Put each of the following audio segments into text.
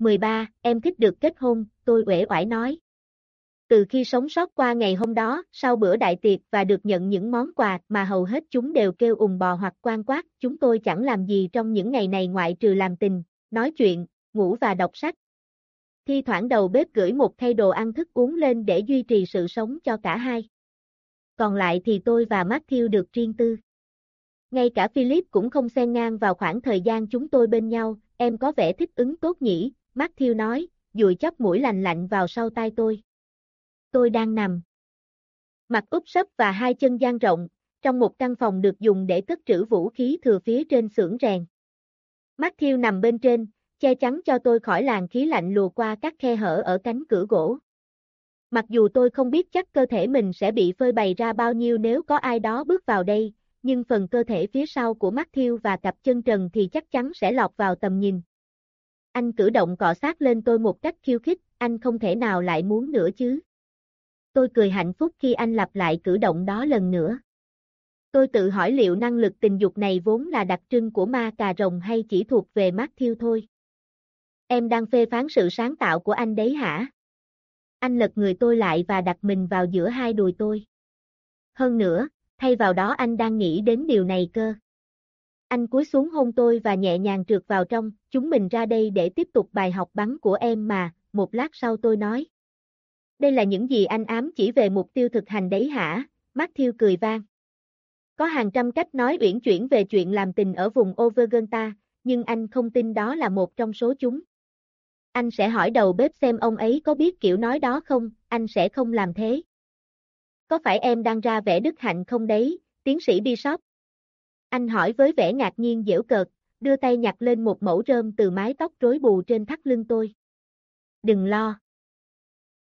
13, em thích được kết hôn, tôi uể oải nói. Từ khi sống sót qua ngày hôm đó, sau bữa đại tiệc và được nhận những món quà mà hầu hết chúng đều kêu ùng bò hoặc quan quát, chúng tôi chẳng làm gì trong những ngày này ngoại trừ làm tình, nói chuyện, ngủ và đọc sách. Thi thoảng đầu bếp gửi một thay đồ ăn thức uống lên để duy trì sự sống cho cả hai. Còn lại thì tôi và Matthew được riêng tư. Ngay cả Philip cũng không xen ngang vào khoảng thời gian chúng tôi bên nhau, em có vẻ thích ứng tốt nhỉ, Matthew nói, dùi chắp mũi lành lạnh vào sau tai tôi. Tôi đang nằm. Mặt úp sấp và hai chân dang rộng, trong một căn phòng được dùng để cất trữ vũ khí thừa phía trên xưởng rèn. Matthew nằm bên trên, che chắn cho tôi khỏi làn khí lạnh lùa qua các khe hở ở cánh cửa gỗ. Mặc dù tôi không biết chắc cơ thể mình sẽ bị phơi bày ra bao nhiêu nếu có ai đó bước vào đây, nhưng phần cơ thể phía sau của Matthew và cặp chân trần thì chắc chắn sẽ lọt vào tầm nhìn. Anh cử động cọ sát lên tôi một cách khiêu khích, anh không thể nào lại muốn nữa chứ. Tôi cười hạnh phúc khi anh lặp lại cử động đó lần nữa. Tôi tự hỏi liệu năng lực tình dục này vốn là đặc trưng của ma cà rồng hay chỉ thuộc về Matthew thôi. Em đang phê phán sự sáng tạo của anh đấy hả? Anh lật người tôi lại và đặt mình vào giữa hai đùi tôi. Hơn nữa, thay vào đó anh đang nghĩ đến điều này cơ. Anh cúi xuống hôn tôi và nhẹ nhàng trượt vào trong, chúng mình ra đây để tiếp tục bài học bắn của em mà, một lát sau tôi nói. Đây là những gì anh ám chỉ về mục tiêu thực hành đấy hả? Matthew cười vang. Có hàng trăm cách nói uyển chuyển về chuyện làm tình ở vùng Overgenta, nhưng anh không tin đó là một trong số chúng. Anh sẽ hỏi đầu bếp xem ông ấy có biết kiểu nói đó không, anh sẽ không làm thế. Có phải em đang ra vẻ đức hạnh không đấy, tiến sĩ Bishop? Anh hỏi với vẻ ngạc nhiên dễu cợt, đưa tay nhặt lên một mẫu rơm từ mái tóc rối bù trên thắt lưng tôi. Đừng lo.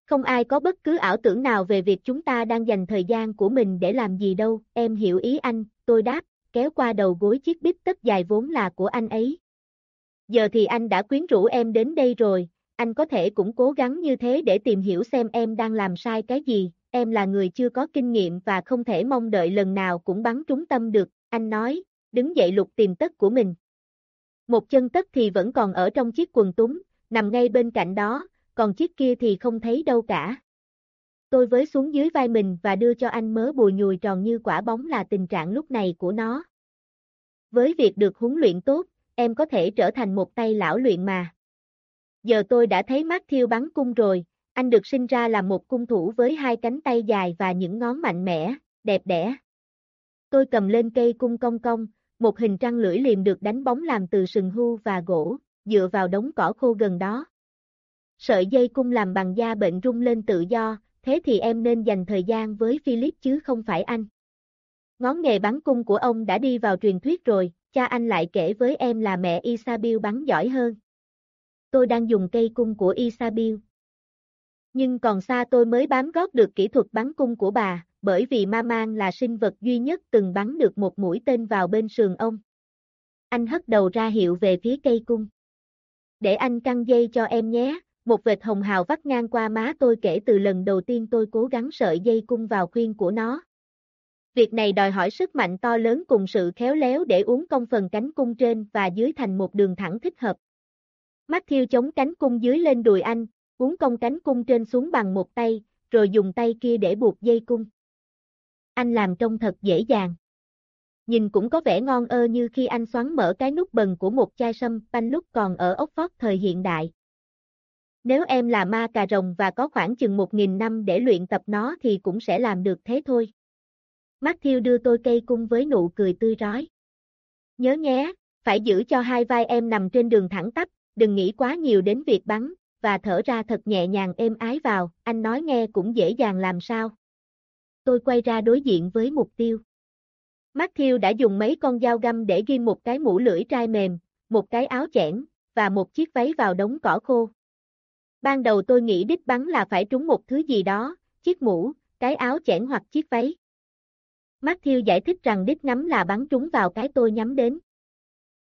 Không ai có bất cứ ảo tưởng nào về việc chúng ta đang dành thời gian của mình để làm gì đâu, em hiểu ý anh, tôi đáp, kéo qua đầu gối chiếc bít tất dài vốn là của anh ấy. Giờ thì anh đã quyến rũ em đến đây rồi, anh có thể cũng cố gắng như thế để tìm hiểu xem em đang làm sai cái gì, em là người chưa có kinh nghiệm và không thể mong đợi lần nào cũng bắn trúng tâm được, anh nói, đứng dậy lục tìm tất của mình. Một chân tất thì vẫn còn ở trong chiếc quần túng, nằm ngay bên cạnh đó, còn chiếc kia thì không thấy đâu cả. Tôi với xuống dưới vai mình và đưa cho anh mớ bùi nhùi tròn như quả bóng là tình trạng lúc này của nó. Với việc được huấn luyện tốt, em có thể trở thành một tay lão luyện mà. Giờ tôi đã thấy Matthew bắn cung rồi, anh được sinh ra là một cung thủ với hai cánh tay dài và những ngón mạnh mẽ, đẹp đẽ. Tôi cầm lên cây cung cong cong, một hình trăng lưỡi liềm được đánh bóng làm từ sừng hưu và gỗ, dựa vào đống cỏ khô gần đó. Sợi dây cung làm bằng da bệnh rung lên tự do, thế thì em nên dành thời gian với Philip chứ không phải anh. Ngón nghề bắn cung của ông đã đi vào truyền thuyết rồi, cha anh lại kể với em là mẹ Isabel bắn giỏi hơn. Tôi đang dùng cây cung của Isabel. Nhưng còn xa tôi mới bám gót được kỹ thuật bắn cung của bà, bởi vì ma mang là sinh vật duy nhất từng bắn được một mũi tên vào bên sườn ông. Anh hất đầu ra hiệu về phía cây cung. Để anh căng dây cho em nhé, một vệt hồng hào vắt ngang qua má tôi kể từ lần đầu tiên tôi cố gắng sợi dây cung vào khuyên của nó. Việc này đòi hỏi sức mạnh to lớn cùng sự khéo léo để uống công phần cánh cung trên và dưới thành một đường thẳng thích hợp. Matthew chống cánh cung dưới lên đùi anh, uống công cánh cung trên xuống bằng một tay, rồi dùng tay kia để buộc dây cung. Anh làm trông thật dễ dàng. Nhìn cũng có vẻ ngon ơ như khi anh xoắn mở cái nút bần của một chai sâm panh lúc còn ở Oxford thời hiện đại. Nếu em là ma cà rồng và có khoảng chừng một nghìn năm để luyện tập nó thì cũng sẽ làm được thế thôi. Matthew đưa tôi cây cung với nụ cười tươi rói. Nhớ nhé, phải giữ cho hai vai em nằm trên đường thẳng tắp, đừng nghĩ quá nhiều đến việc bắn, và thở ra thật nhẹ nhàng êm ái vào, anh nói nghe cũng dễ dàng làm sao. Tôi quay ra đối diện với mục tiêu. Matthew đã dùng mấy con dao găm để ghim một cái mũ lưỡi trai mềm, một cái áo chẽn, và một chiếc váy vào đống cỏ khô. Ban đầu tôi nghĩ đích bắn là phải trúng một thứ gì đó, chiếc mũ, cái áo chẽn hoặc chiếc váy. Matthew giải thích rằng đích ngắm là bắn trúng vào cái tôi nhắm đến.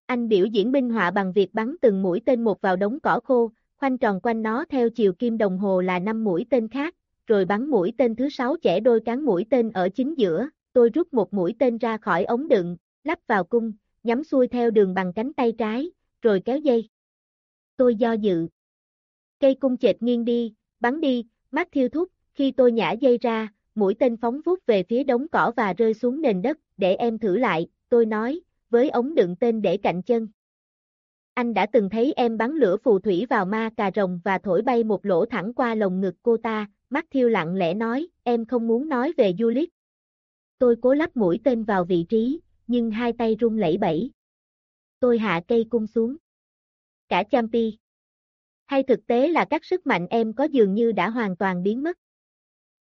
Anh biểu diễn minh họa bằng việc bắn từng mũi tên một vào đống cỏ khô, khoanh tròn quanh nó theo chiều kim đồng hồ là 5 mũi tên khác, rồi bắn mũi tên thứ sáu chẻ đôi cán mũi tên ở chính giữa, tôi rút một mũi tên ra khỏi ống đựng, lắp vào cung, nhắm xuôi theo đường bằng cánh tay trái, rồi kéo dây. Tôi do dự. Cây cung chệch nghiêng đi, bắn đi, mắt thiêu thúc, khi tôi nhả dây ra, mũi tên phóng vút về phía đống cỏ và rơi xuống nền đất, để em thử lại, tôi nói, với ống đựng tên để cạnh chân. Anh đã từng thấy em bắn lửa phù thủy vào ma cà rồng và thổi bay một lỗ thẳng qua lồng ngực cô ta, mắt thiêu lặng lẽ nói, em không muốn nói về Juliet. Tôi cố lắp mũi tên vào vị trí, nhưng hai tay run lẩy bẩy. Tôi hạ cây cung xuống. Cả Champi. Hay thực tế là các sức mạnh em có dường như đã hoàn toàn biến mất.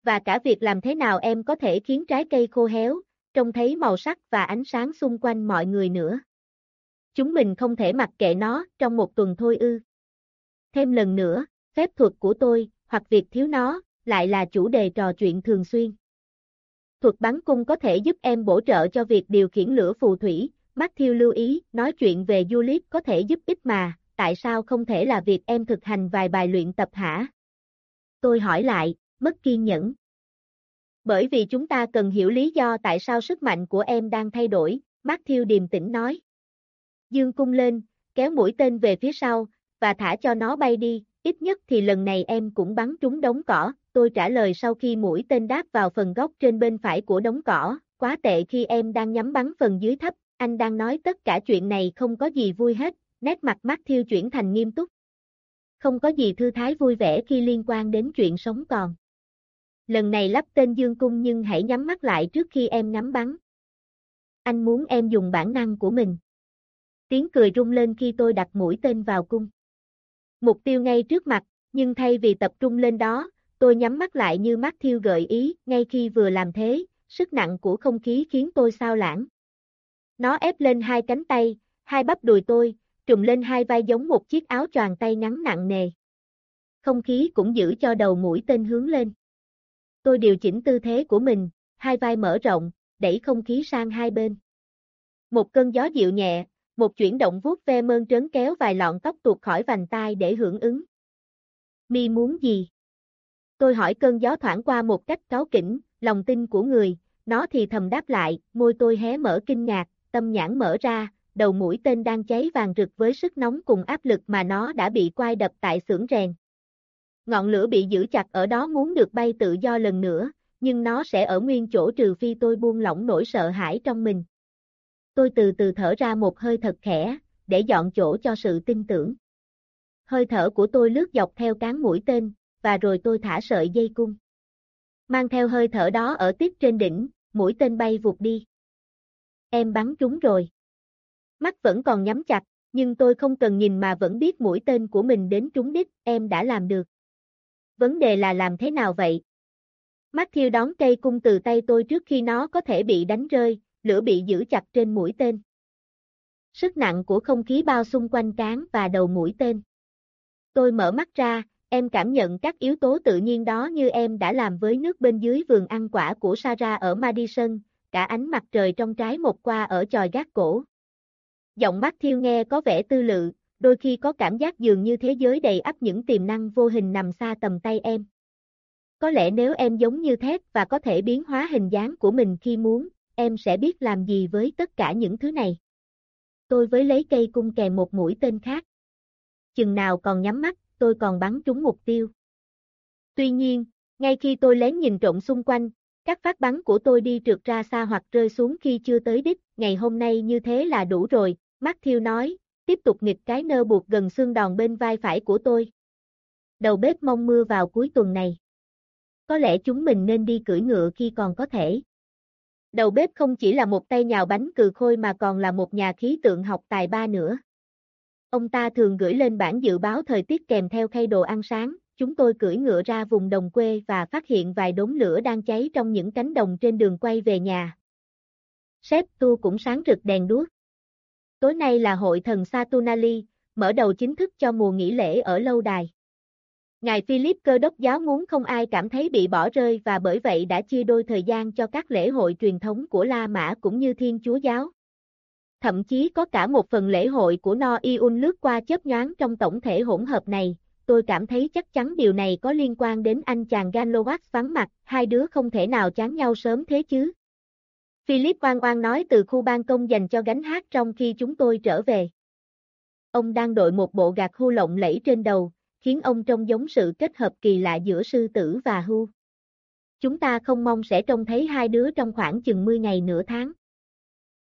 Và cả việc làm thế nào em có thể khiến trái cây khô héo, trông thấy màu sắc và ánh sáng xung quanh mọi người nữa. Chúng mình không thể mặc kệ nó trong một tuần thôi ư. Thêm lần nữa, phép thuật của tôi, hoặc việc thiếu nó, lại là chủ đề trò chuyện thường xuyên. Thuật bắn cung có thể giúp em bổ trợ cho việc điều khiển lửa phù thủy, Matthew lưu ý, nói chuyện về du lịch có thể giúp ích mà, tại sao không thể là việc em thực hành vài bài luyện tập hả? Tôi hỏi lại, mất kiên nhẫn. Bởi vì chúng ta cần hiểu lý do tại sao sức mạnh của em đang thay đổi, Matthew điềm tĩnh nói. Dương cung lên, kéo mũi tên về phía sau, và thả cho nó bay đi, ít nhất thì lần này em cũng bắn trúng đống cỏ, tôi trả lời sau khi mũi tên đáp vào phần góc trên bên phải của đống cỏ, quá tệ khi em đang nhắm bắn phần dưới thấp, anh đang nói tất cả chuyện này không có gì vui hết, nét mặt mắt thiêu chuyển thành nghiêm túc. Không có gì thư thái vui vẻ khi liên quan đến chuyện sống còn. Lần này lắp tên dương cung nhưng hãy nhắm mắt lại trước khi em ngắm bắn. Anh muốn em dùng bản năng của mình. Tiếng cười rung lên khi tôi đặt mũi tên vào cung. Mục tiêu ngay trước mặt, nhưng thay vì tập trung lên đó, tôi nhắm mắt lại như mắt thiêu gợi ý, ngay khi vừa làm thế, sức nặng của không khí khiến tôi sao lãng. Nó ép lên hai cánh tay, hai bắp đùi tôi, trùm lên hai vai giống một chiếc áo choàng tay ngắn nặng nề. Không khí cũng giữ cho đầu mũi tên hướng lên. Tôi điều chỉnh tư thế của mình, hai vai mở rộng, đẩy không khí sang hai bên. Một cơn gió dịu nhẹ, một chuyển động vuốt ve mơn trớn kéo vài lọn tóc tuột khỏi vành tai để hưởng ứng. Mi muốn gì? Tôi hỏi cơn gió thoảng qua một cách cáo kỉnh, lòng tin của người, nó thì thầm đáp lại, môi tôi hé mở kinh ngạc, tâm nhãn mở ra, đầu mũi tên đang cháy vàng rực với sức nóng cùng áp lực mà nó đã bị quai đập tại xưởng rèn. Ngọn lửa bị giữ chặt ở đó muốn được bay tự do lần nữa, nhưng nó sẽ ở nguyên chỗ trừ phi tôi buông lỏng nỗi sợ hãi trong mình. Tôi từ từ thở ra một hơi thật khẽ, để dọn chỗ cho sự tin tưởng. Hơi thở của tôi lướt dọc theo cán mũi tên, và rồi tôi thả sợi dây cung. Mang theo hơi thở đó ở tiếp trên đỉnh, mũi tên bay vụt đi. Em bắn trúng rồi. Mắt vẫn còn nhắm chặt, nhưng tôi không cần nhìn mà vẫn biết mũi tên của mình đến trúng đích, em đã làm được. Vấn đề là làm thế nào vậy? Matthew đón cây cung từ tay tôi trước khi nó có thể bị đánh rơi, lửa bị giữ chặt trên mũi tên. Sức nặng của không khí bao xung quanh cán và đầu mũi tên. Tôi mở mắt ra, em cảm nhận các yếu tố tự nhiên đó như em đã làm với nước bên dưới vườn ăn quả của Sarah ở Madison, cả ánh mặt trời trong trái một qua ở tròi gác cổ. Giọng mắt thiêu nghe có vẻ tư lự, đôi khi có cảm giác dường như thế giới đầy ắp những tiềm năng vô hình nằm xa tầm tay em. Có lẽ nếu em giống như thép và có thể biến hóa hình dáng của mình khi muốn, em sẽ biết làm gì với tất cả những thứ này. Tôi với lấy cây cung kèm một mũi tên khác. Chừng nào còn nhắm mắt, tôi còn bắn trúng mục tiêu. Tuy nhiên, ngay khi tôi lén nhìn trộn xung quanh, các phát bắn của tôi đi trượt ra xa hoặc rơi xuống khi chưa tới đích, ngày hôm nay như thế là đủ rồi, Matthew nói, tiếp tục nghịch cái nơ buộc gần xương đòn bên vai phải của tôi. Đầu bếp mong mưa vào cuối tuần này. Có lẽ chúng mình nên đi cưỡi ngựa khi còn có thể. Đầu bếp không chỉ là một tay nhào bánh cừ khôi mà còn là một nhà khí tượng học tài ba nữa. Ông ta thường gửi lên bản dự báo thời tiết kèm theo khay đồ ăn sáng, chúng tôi cưỡi ngựa ra vùng đồng quê và phát hiện vài đống lửa đang cháy trong những cánh đồng trên đường quay về nhà. Sếp tu cũng sáng rực đèn đuốc. Tối nay là hội thần Saturnali, mở đầu chính thức cho mùa nghỉ lễ ở lâu đài. Ngài Philip cơ đốc giáo muốn không ai cảm thấy bị bỏ rơi và bởi vậy đã chia đôi thời gian cho các lễ hội truyền thống của La Mã cũng như Thiên Chúa giáo. Thậm chí có cả một phần lễ hội của No Iun lướt qua chớp nhoáng trong tổng thể hỗn hợp này, tôi cảm thấy chắc chắn điều này có liên quan đến anh chàng Ganlovac vắng mặt, hai đứa không thể nào chán nhau sớm thế chứ. Philip oan oan nói từ khu ban công dành cho gánh hát trong khi chúng tôi trở về. Ông đang đội một bộ gạt hưu lộng lẫy trên đầu, khiến ông trông giống sự kết hợp kỳ lạ giữa sư tử và hưu. Chúng ta không mong sẽ trông thấy hai đứa trong khoảng chừng 10 ngày nửa tháng.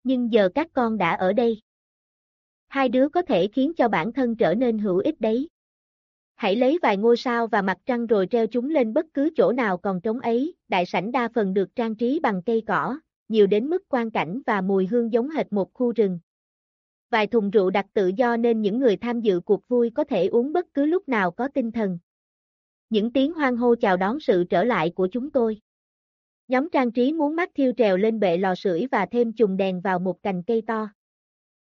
Nhưng giờ các con đã ở đây. Hai đứa có thể khiến cho bản thân trở nên hữu ích đấy. Hãy lấy vài ngôi sao và mặt trăng rồi treo chúng lên bất cứ chỗ nào còn trống ấy, đại sảnh đa phần được trang trí bằng cây cỏ, nhiều đến mức quan cảnh và mùi hương giống hệt một khu rừng. Vài thùng rượu đặt tự do nên những người tham dự cuộc vui có thể uống bất cứ lúc nào có tinh thần. Những tiếng hoan hô chào đón sự trở lại của chúng tôi. Nhóm trang trí muốn mắt thiêu trèo lên bệ lò sưởi và thêm chùm đèn vào một cành cây to.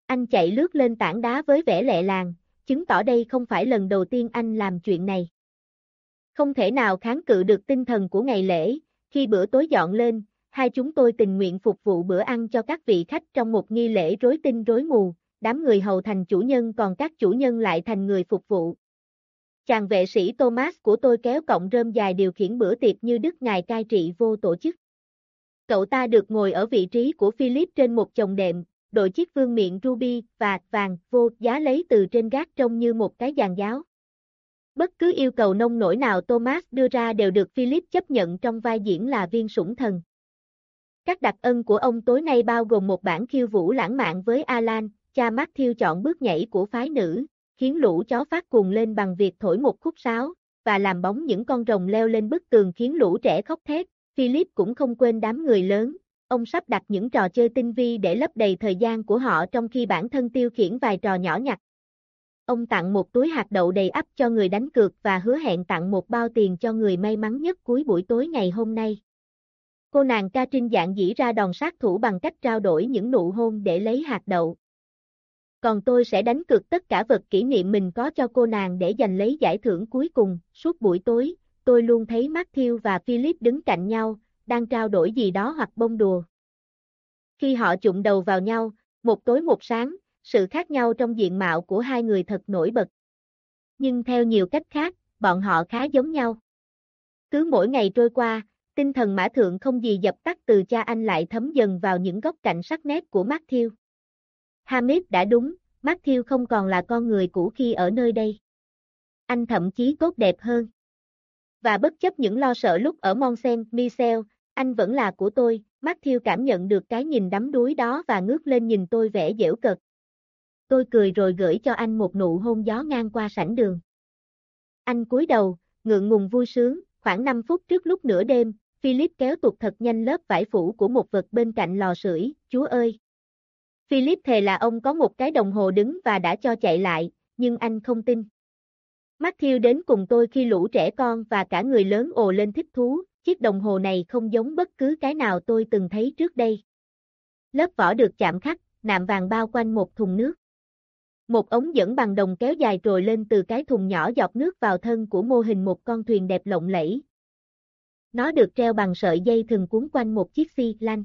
Anh chạy lướt lên tảng đá với vẻ lẹ làng, chứng tỏ đây không phải lần đầu tiên anh làm chuyện này. Không thể nào kháng cự được tinh thần của ngày lễ, khi bữa tối dọn lên, hai chúng tôi tình nguyện phục vụ bữa ăn cho các vị khách trong một nghi lễ rối tinh rối mù, đám người hầu thành chủ nhân còn các chủ nhân lại thành người phục vụ. Chàng vệ sĩ Thomas của tôi kéo cọng rơm dài điều khiển bữa tiệc như đức ngài cai trị vô tổ chức. Cậu ta được ngồi ở vị trí của Philip trên một chồng đệm, đội chiếc vương miệng ruby và vàng vô giá lấy từ trên gác trông như một cái giàn giáo. Bất cứ yêu cầu nông nổi nào Thomas đưa ra đều được Philip chấp nhận trong vai diễn là viên sủng thần. Các đặc ân của ông tối nay bao gồm một bản khiêu vũ lãng mạn với Alan, cha Matthew chọn bước nhảy của phái nữ, khiến lũ chó phát cuồng lên bằng việc thổi một khúc sáo, và làm bóng những con rồng leo lên bức tường khiến lũ trẻ khóc thét. Philip cũng không quên đám người lớn, ông sắp đặt những trò chơi tinh vi để lấp đầy thời gian của họ trong khi bản thân tiêu khiển vài trò nhỏ nhặt. Ông tặng một túi hạt đậu đầy ắp cho người đánh cược và hứa hẹn tặng một bao tiền cho người may mắn nhất cuối buổi tối ngày hôm nay. Cô nàng ca trinh dạng dĩ ra đòn sát thủ bằng cách trao đổi những nụ hôn để lấy hạt đậu. Còn tôi sẽ đánh cược tất cả vật kỷ niệm mình có cho cô nàng để giành lấy giải thưởng cuối cùng. Suốt buổi tối, tôi luôn thấy Matthew và Philip đứng cạnh nhau, đang trao đổi gì đó hoặc bông đùa. Khi họ chụm đầu vào nhau, một tối một sáng, sự khác nhau trong diện mạo của hai người thật nổi bật. Nhưng theo nhiều cách khác, bọn họ khá giống nhau. Cứ mỗi ngày trôi qua, tinh thần mã thượng không gì dập tắt từ cha anh lại thấm dần vào những góc cạnh sắc nét của Matthew. Hamid đã đúng, Matthew không còn là con người cũ khi ở nơi đây. Anh thậm chí tốt đẹp hơn. Và bất chấp những lo sợ lúc ở Monsen, Michel, anh vẫn là của tôi, Matthew cảm nhận được cái nhìn đắm đuối đó và ngước lên nhìn tôi vẻ dễu cợt. Tôi cười rồi gửi cho anh một nụ hôn gió ngang qua sảnh đường. Anh cúi đầu, ngượng ngùng vui sướng, khoảng 5 phút trước lúc nửa đêm, Philip kéo tuột thật nhanh lớp vải phủ của một vật bên cạnh lò sưởi, chúa ơi. Philip thề là ông có một cái đồng hồ đứng và đã cho chạy lại, nhưng anh không tin. Matthew đến cùng tôi khi lũ trẻ con và cả người lớn ồ lên thích thú, chiếc đồng hồ này không giống bất cứ cái nào tôi từng thấy trước đây. Lớp vỏ được chạm khắc, nạm vàng bao quanh một thùng nước. Một ống dẫn bằng đồng kéo dài trồi lên từ cái thùng nhỏ dọc nước vào thân của mô hình một con thuyền đẹp lộng lẫy. Nó được treo bằng sợi dây thừng cuốn quanh một chiếc xi lanh.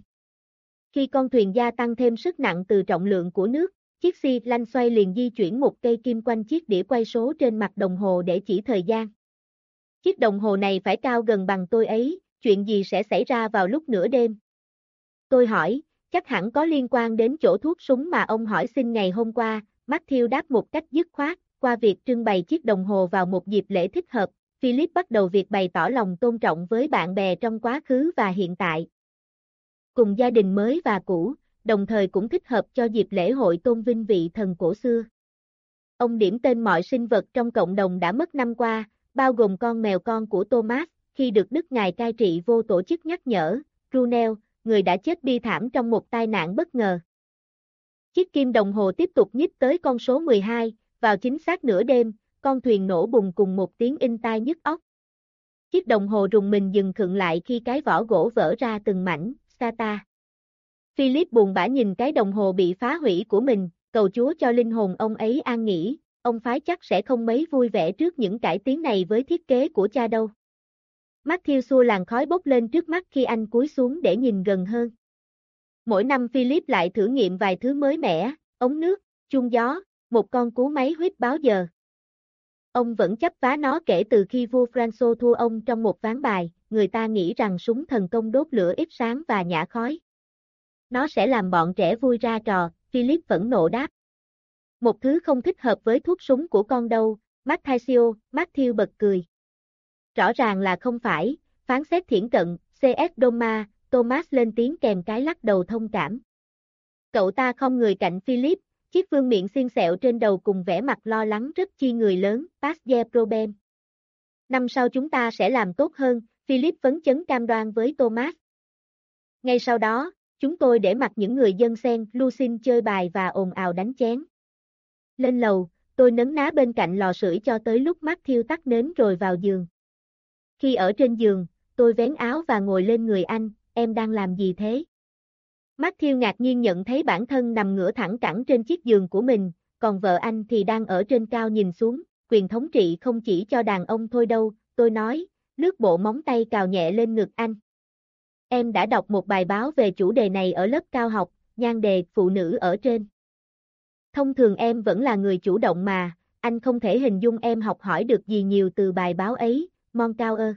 Khi con thuyền gia tăng thêm sức nặng từ trọng lượng của nước, chiếc xi lanh xoay liền di chuyển một cây kim quanh chiếc đĩa quay số trên mặt đồng hồ để chỉ thời gian. Chiếc đồng hồ này phải cao gần bằng tôi ấy, chuyện gì sẽ xảy ra vào lúc nửa đêm? Tôi hỏi, chắc hẳn có liên quan đến chỗ thuốc súng mà ông hỏi xin ngày hôm qua, Matthew đáp một cách dứt khoát, qua việc trưng bày chiếc đồng hồ vào một dịp lễ thích hợp, Philip bắt đầu việc bày tỏ lòng tôn trọng với bạn bè trong quá khứ và hiện tại. Cùng gia đình mới và cũ, đồng thời cũng thích hợp cho dịp lễ hội tôn vinh vị thần cổ xưa. Ông điểm tên mọi sinh vật trong cộng đồng đã mất năm qua, bao gồm con mèo con của Thomas, khi được Đức Ngài cai trị vô tổ chức nhắc nhở, Brunel, người đã chết bi thảm trong một tai nạn bất ngờ. Chiếc kim đồng hồ tiếp tục nhích tới con số 12, vào chính xác nửa đêm, con thuyền nổ bùng cùng một tiếng in tai nhức óc. Chiếc đồng hồ rùng mình dừng khựng lại khi cái vỏ gỗ vỡ ra từng mảnh, Sata. Philip buồn bã nhìn cái đồng hồ bị phá hủy của mình, cầu Chúa cho linh hồn ông ấy an nghỉ, ông phái chắc sẽ không mấy vui vẻ trước những cải tiến này với thiết kế của cha đâu. Matthew xua làn khói bốc lên trước mắt khi anh cúi xuống để nhìn gần hơn. Mỗi năm Philip lại thử nghiệm vài thứ mới mẻ, ống nước, chuông gió, một con cú máy huyết báo giờ. Ông vẫn chấp vá nó kể từ khi vua François thua ông trong một ván bài, người ta nghĩ rằng súng thần công đốt lửa ít sáng và nhả khói. Nó sẽ làm bọn trẻ vui ra trò, Philip vẫn nộ đáp. Một thứ không thích hợp với thuốc súng của con đâu, Matthew, Matthew bật cười. Rõ ràng là không phải, phán xét thiển cận, CS Doma, Thomas lên tiếng kèm cái lắc đầu thông cảm. Cậu ta không người cạnh Philip, chiếc vương miệng xiên sẹo trên đầu cùng vẻ mặt lo lắng rất chi người lớn, Pasje Problem. Năm sau chúng ta sẽ làm tốt hơn, Philip phấn chấn cam đoan với Thomas. Ngay sau đó, chúng tôi để mặc những người dân sen Lucin chơi bài và ồn ào đánh chén. Lên lầu, tôi nấn ná bên cạnh lò sưởi cho tới lúc mắt thiêu tắt nến rồi vào giường. Khi ở trên giường, tôi vén áo và ngồi lên người anh, em đang làm gì thế? Matthew ngạc nhiên nhận thấy bản thân nằm ngửa thẳng cẳng trên chiếc giường của mình, còn vợ anh thì đang ở trên cao nhìn xuống, quyền thống trị không chỉ cho đàn ông thôi đâu, tôi nói, lướt bộ móng tay cào nhẹ lên ngực anh. Em đã đọc một bài báo về chủ đề này ở lớp cao học, nhan đề phụ nữ ở trên. Thông thường em vẫn là người chủ động mà, anh không thể hình dung em học hỏi được gì nhiều từ bài báo ấy, Mon Cao ơ.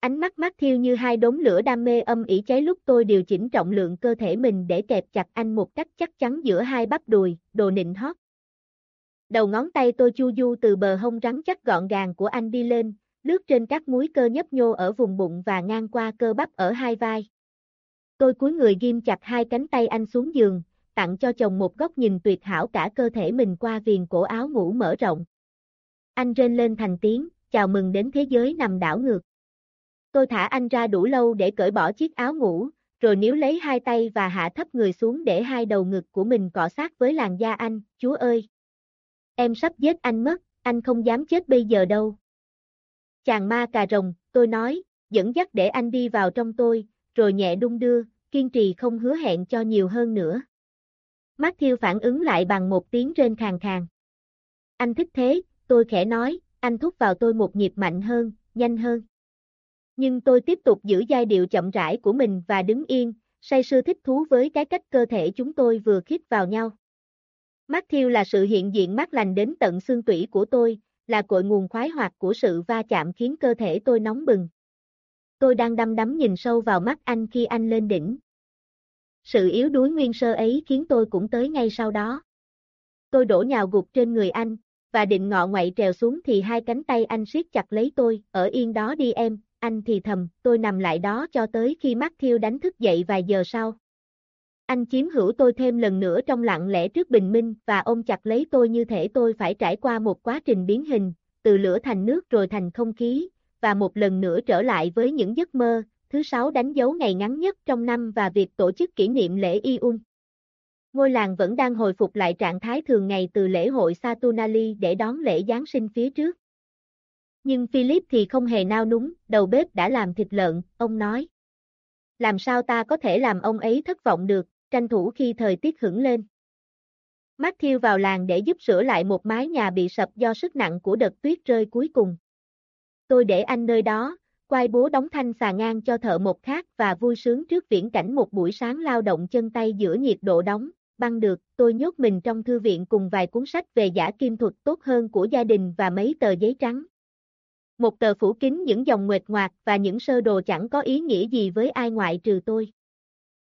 Ánh mắt mắt thiêu như hai đốm lửa đam mê âm ỉ cháy lúc tôi điều chỉnh trọng lượng cơ thể mình để kẹp chặt anh một cách chắc chắn giữa hai bắp đùi, đồ nịnh hót. Đầu ngón tay tôi chu du từ bờ hông rắn chắc gọn gàng của anh đi lên, lướt trên các múi cơ nhấp nhô ở vùng bụng và ngang qua cơ bắp ở hai vai. Tôi cúi người ghim chặt hai cánh tay anh xuống giường, tặng cho chồng một góc nhìn tuyệt hảo cả cơ thể mình qua viền cổ áo ngủ mở rộng. Anh rên lên thành tiếng, chào mừng đến thế giới nằm đảo ngược. Tôi thả anh ra đủ lâu để cởi bỏ chiếc áo ngủ, rồi níu lấy hai tay và hạ thấp người xuống để hai đầu ngực của mình cọ sát với làn da anh, chúa ơi. Em sắp giết anh mất, anh không dám chết bây giờ đâu. Chàng ma cà rồng, tôi nói, dẫn dắt để anh đi vào trong tôi, rồi nhẹ đung đưa, kiên trì không hứa hẹn cho nhiều hơn nữa. Matthew phản ứng lại bằng một tiếng rên khàn khàn. Anh thích thế, tôi khẽ nói, anh thúc vào tôi một nhịp mạnh hơn, nhanh hơn. Nhưng tôi tiếp tục giữ giai điệu chậm rãi của mình và đứng yên, say sưa thích thú với cái cách cơ thể chúng tôi vừa khít vào nhau. Matthew là sự hiện diện mát lành đến tận xương tủy của tôi, là cội nguồn khoái hoạt của sự va chạm khiến cơ thể tôi nóng bừng. Tôi đang đăm đắm nhìn sâu vào mắt anh khi anh lên đỉnh. Sự yếu đuối nguyên sơ ấy khiến tôi cũng tới ngay sau đó. Tôi đổ nhào gục trên người anh, và định ngọ ngoại trèo xuống thì hai cánh tay anh siết chặt lấy tôi, ở yên đó đi em, anh thì thầm, tôi nằm lại đó cho tới khi mắt thiêu đánh thức dậy vài giờ sau. Anh chiếm hữu tôi thêm lần nữa trong lặng lẽ trước bình minh và ôm chặt lấy tôi như thể tôi phải trải qua một quá trình biến hình, từ lửa thành nước rồi thành không khí, và một lần nữa trở lại với những giấc mơ, thứ sáu đánh dấu ngày ngắn nhất trong năm và việc tổ chức kỷ niệm lễ Iun. Ngôi làng vẫn đang hồi phục lại trạng thái thường ngày từ lễ hội Saturnali để đón lễ Giáng sinh phía trước. Nhưng Philip thì không hề nao núng, đầu bếp đã làm thịt lợn, ông nói. Làm sao ta có thể làm ông ấy thất vọng được, tranh thủ khi thời tiết hưởng lên. Matthew vào làng để giúp sửa lại một mái nhà bị sập do sức nặng của đợt tuyết rơi cuối cùng. Tôi để anh nơi đó, quay bố đóng thanh xà ngang cho thợ một khác và vui sướng trước viễn cảnh một buổi sáng lao động chân tay giữa nhiệt độ đóng, băng được, tôi nhốt mình trong thư viện cùng vài cuốn sách về giả kim thuật tốt hơn của gia đình và mấy tờ giấy trắng. Một tờ phủ kín những dòng nguệt ngoạc và những sơ đồ chẳng có ý nghĩa gì với ai ngoại trừ tôi.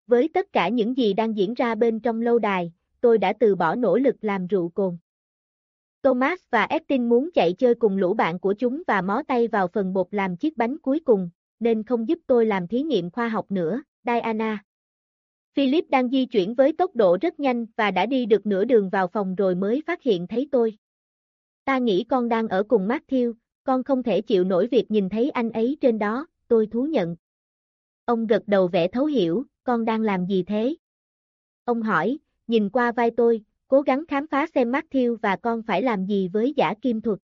Với tất cả những gì đang diễn ra bên trong lâu đài, tôi đã từ bỏ nỗ lực làm rượu cồn. Thomas và Estin muốn chạy chơi cùng lũ bạn của chúng và mó tay vào phần bột làm chiếc bánh cuối cùng, nên không giúp tôi làm thí nghiệm khoa học nữa, Diana. Philip đang di chuyển với tốc độ rất nhanh và đã đi được nửa đường vào phòng rồi mới phát hiện thấy tôi. Ta nghĩ con đang ở cùng Matthew, con không thể chịu nổi việc nhìn thấy anh ấy trên đó, tôi thú nhận. Ông gật đầu vẻ thấu hiểu, con đang làm gì thế? Ông hỏi, nhìn qua vai tôi, cố gắng khám phá xem Matthew và con phải làm gì với giả kim thuật.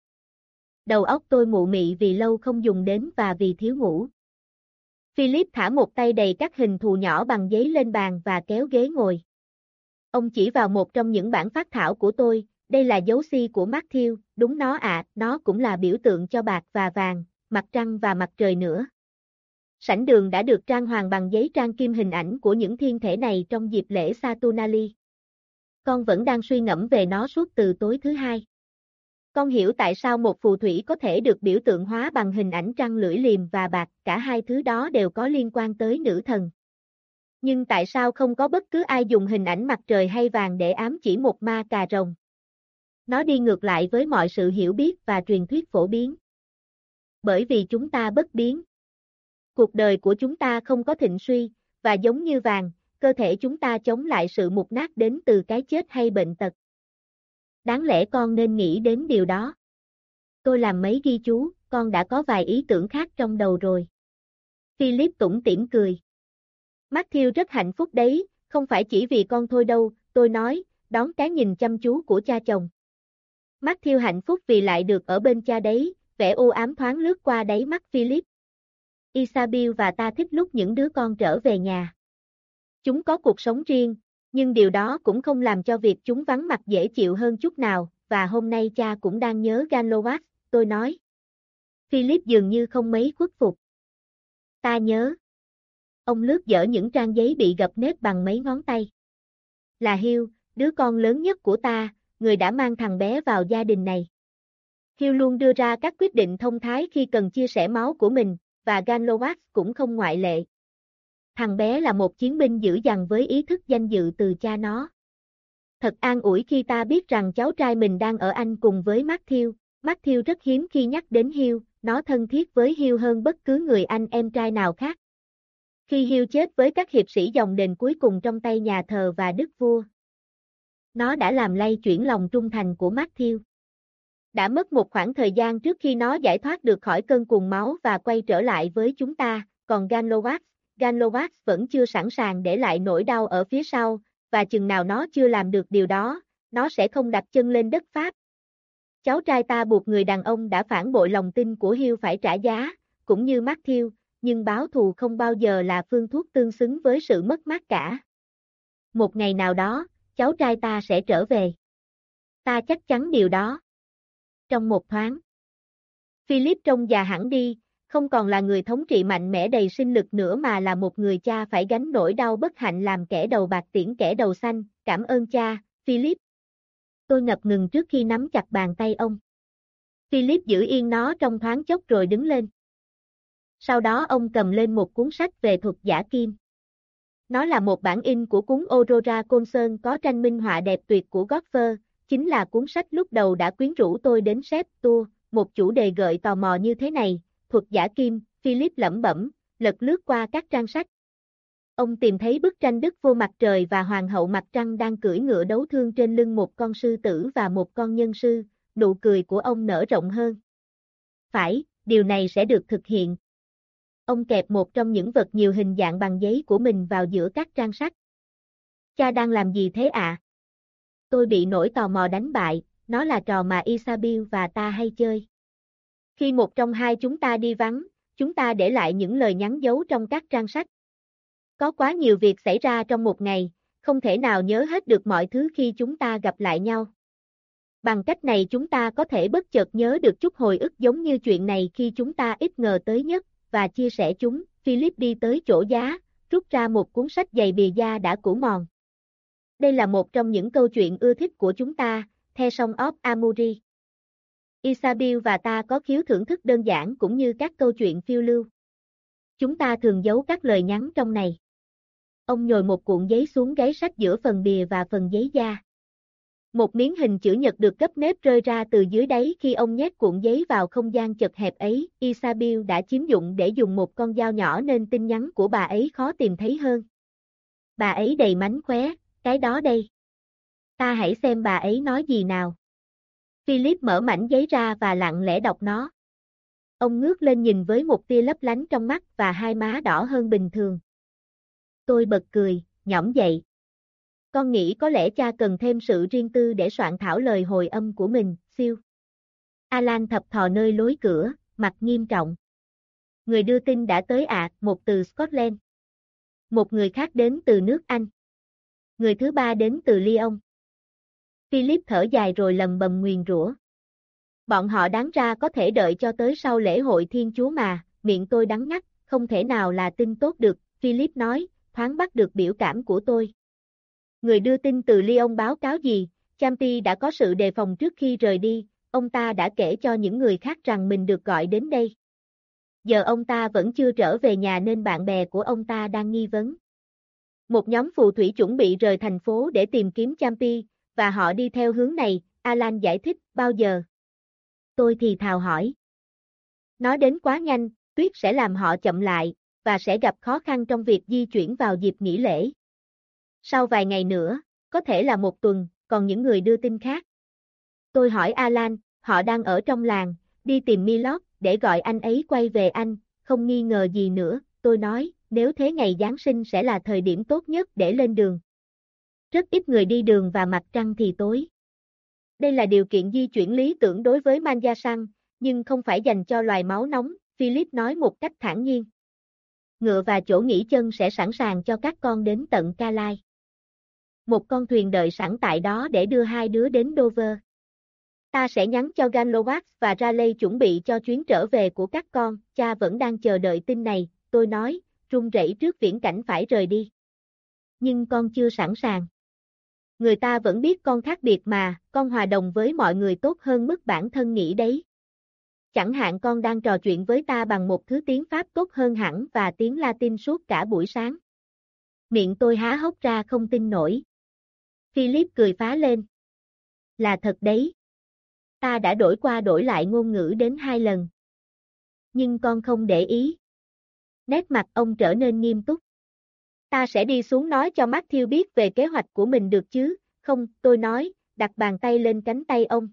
Đầu óc tôi mụ mị vì lâu không dùng đến và vì thiếu ngủ. Philip thả một tay đầy các hình thù nhỏ bằng giấy lên bàn và kéo ghế ngồi. Ông chỉ vào một trong những bản phát thảo của tôi, đây là dấu si của Matthew, đúng nó ạ, à, nó cũng là biểu tượng cho bạc và vàng, mặt trăng và mặt trời nữa. Sảnh đường đã được trang hoàng bằng giấy trang kim hình ảnh của những thiên thể này trong dịp lễ Saturnali. Con vẫn đang suy ngẫm về nó suốt từ tối thứ hai. Con hiểu tại sao một phù thủy có thể được biểu tượng hóa bằng hình ảnh trăng lưỡi liềm và bạc, cả hai thứ đó đều có liên quan tới nữ thần. Nhưng tại sao không có bất cứ ai dùng hình ảnh mặt trời hay vàng để ám chỉ một ma cà rồng? Nó đi ngược lại với mọi sự hiểu biết và truyền thuyết phổ biến. Bởi vì chúng ta bất biến. Cuộc đời của chúng ta không có thịnh suy, và giống như vàng, cơ thể chúng ta chống lại sự mục nát đến từ cái chết hay bệnh tật. Đáng lẽ con nên nghĩ đến điều đó. Tôi làm mấy ghi chú, con đã có vài ý tưởng khác trong đầu rồi. Philip tủm tỉm cười. Matthew rất hạnh phúc đấy, không phải chỉ vì con thôi đâu, tôi nói, đón cái nhìn chăm chú của cha chồng. Matthew hạnh phúc vì lại được ở bên cha đấy, vẻ u ám thoáng lướt qua đáy mắt Philip. Isabel và ta thích lúc những đứa con trở về nhà. Chúng có cuộc sống riêng, nhưng điều đó cũng không làm cho việc chúng vắng mặt dễ chịu hơn chút nào, và hôm nay cha cũng đang nhớ Ganlovac, tôi nói. Philip dường như không mấy khuất phục. Ta nhớ. Ông lướt dở những trang giấy bị gập nếp bằng mấy ngón tay. Là Hiêu, đứa con lớn nhất của ta, người đã mang thằng bé vào gia đình này. Hiêu luôn đưa ra các quyết định thông thái khi cần chia sẻ máu của mình, và Ganlovac cũng không ngoại lệ. Thằng bé là một chiến binh dữ dằn với ý thức danh dự từ cha nó. Thật an ủi khi ta biết rằng cháu trai mình đang ở Anh cùng với Matthew. Matthew rất hiếm khi nhắc đến Hill, nó thân thiết với Hill hơn bất cứ người anh em trai nào khác. Khi Hill chết với các hiệp sĩ dòng đền cuối cùng trong tay nhà thờ và đức vua, nó đã làm lay chuyển lòng trung thành của Matthew. Đã mất một khoảng thời gian trước khi nó giải thoát được khỏi cơn cuồng máu và quay trở lại với chúng ta, còn Ganlovac, Ganlovac vẫn chưa sẵn sàng để lại nỗi đau ở phía sau, và chừng nào nó chưa làm được điều đó, nó sẽ không đặt chân lên đất Pháp. Cháu trai ta buộc người đàn ông đã phản bội lòng tin của Hiêu phải trả giá, cũng như Matthew, nhưng báo thù không bao giờ là phương thuốc tương xứng với sự mất mát cả. Một ngày nào đó, cháu trai ta sẽ trở về. Ta chắc chắn điều đó. Trong một thoáng. Philip trông già hẳn đi, không còn là người thống trị mạnh mẽ đầy sinh lực nữa mà là một người cha phải gánh nỗi đau bất hạnh làm kẻ đầu bạc tiễn kẻ đầu xanh, cảm ơn cha, Philip. Tôi ngập ngừng trước khi nắm chặt bàn tay ông. Philip giữ yên nó trong thoáng chốc rồi đứng lên. Sau đó ông cầm lên một cuốn sách về thuật giả kim. Nó là một bản in của cuốn Aurora Concern có tranh minh họa đẹp tuyệt của Godfer, chính là cuốn sách lúc đầu đã quyến rũ tôi đến xếp tour, một chủ đề gợi tò mò như thế này, thuật giả kim, Philip lẩm bẩm, lật lướt qua các trang sách. Ông tìm thấy bức tranh Đức vô mặt trời và Hoàng hậu mặt trăng đang cưỡi ngựa đấu thương trên lưng một con sư tử và một con nhân sư, nụ cười của ông nở rộng hơn. Phải, điều này sẽ được thực hiện. Ông kẹp một trong những vật nhiều hình dạng bằng giấy của mình vào giữa các trang sách. Cha đang làm gì thế ạ? À? Tôi bị nỗi tò mò đánh bại, nó là trò mà Isabel và ta hay chơi. Khi một trong hai chúng ta đi vắng, chúng ta để lại những lời nhắn dấu trong các trang sách. Có quá nhiều việc xảy ra trong một ngày, không thể nào nhớ hết được mọi thứ khi chúng ta gặp lại nhau. Bằng cách này chúng ta có thể bất chợt nhớ được chút hồi ức giống như chuyện này khi chúng ta ít ngờ tới nhất, và chia sẻ chúng. Philip đi tới chỗ giá, rút ra một cuốn sách dày bìa da đã cũ mòn. Đây là một trong những câu chuyện ưa thích của chúng ta, The Song of Amuri. Isabel và ta có khiếu thưởng thức đơn giản cũng như các câu chuyện phiêu lưu. Chúng ta thường giấu các lời nhắn trong này. Ông nhồi một cuộn giấy xuống gáy sách giữa phần bìa và phần giấy da. Một miếng hình chữ nhật được cấp nếp rơi ra từ dưới đáy khi ông nhét cuộn giấy vào không gian chật hẹp ấy. Isabel đã chiếm dụng để dùng một con dao nhỏ nên tin nhắn của bà ấy khó tìm thấy hơn. Bà ấy đầy mánh khóe, cái đó đây. Ta hãy xem bà ấy nói gì nào. Philip mở mảnh giấy ra và lặng lẽ đọc nó. Ông ngước lên nhìn với một tia lấp lánh trong mắt và hai má đỏ hơn bình thường. Tôi bật cười, nhõm dậy. Con nghĩ có lẽ cha cần thêm sự riêng tư để soạn thảo lời hồi âm của mình, siêu. Alan thập thò nơi lối cửa, mặt nghiêm trọng. Người đưa tin đã tới ạ, một từ Scotland. Một người khác đến từ nước Anh. Người thứ ba đến từ Lyon. Philip thở dài rồi lầm bầm nguyền rủa. Bọn họ đáng ra có thể đợi cho tới sau lễ hội Thiên Chúa mà, miệng tôi đắng ngắt, không thể nào là tin tốt được, Philip nói, thoáng bắt được biểu cảm của tôi. Người đưa tin từ Lyon báo cáo gì, Champi đã có sự đề phòng trước khi rời đi, ông ta đã kể cho những người khác rằng mình được gọi đến đây. Giờ ông ta vẫn chưa trở về nhà nên bạn bè của ông ta đang nghi vấn. Một nhóm phù thủy chuẩn bị rời thành phố để tìm kiếm Champi, và họ đi theo hướng này, Alan giải thích, bao giờ? Tôi thì thào hỏi. Nó đến quá nhanh, tuyết sẽ làm họ chậm lại, và sẽ gặp khó khăn trong việc di chuyển vào dịp nghỉ lễ. Sau vài ngày nữa, có thể là một tuần, còn những người đưa tin khác. Tôi hỏi Alan, họ đang ở trong làng, đi tìm Milot, để gọi anh ấy quay về anh, không nghi ngờ gì nữa, tôi nói, nếu thế ngày Giáng sinh sẽ là thời điểm tốt nhất để lên đường. Rất ít người đi đường và mặt trăng thì tối. Đây là điều kiện di chuyển lý tưởng đối với Manja Sang, nhưng không phải dành cho loài máu nóng, Philip nói một cách thản nhiên. Ngựa và chỗ nghỉ chân sẽ sẵn sàng cho các con đến tận Calais. Một con thuyền đợi sẵn tại đó để đưa hai đứa đến Dover. Ta sẽ nhắn cho Ganlovac và Raleigh chuẩn bị cho chuyến trở về của các con, cha vẫn đang chờ đợi tin này, tôi nói, run rẩy trước viễn cảnh phải rời đi. Nhưng con chưa sẵn sàng. Người ta vẫn biết con khác biệt mà, con hòa đồng với mọi người tốt hơn mức bản thân nghĩ đấy. Chẳng hạn con đang trò chuyện với ta bằng một thứ tiếng Pháp tốt hơn hẳn và tiếng Latin suốt cả buổi sáng. Miệng tôi há hốc ra không tin nổi. Philip cười phá lên. Là thật đấy. Ta đã đổi qua đổi lại ngôn ngữ đến hai lần. Nhưng con không để ý. Nét mặt ông trở nên nghiêm túc. Ta sẽ đi xuống nói cho Matthew biết về kế hoạch của mình được chứ, không, tôi nói, đặt bàn tay lên cánh tay ông.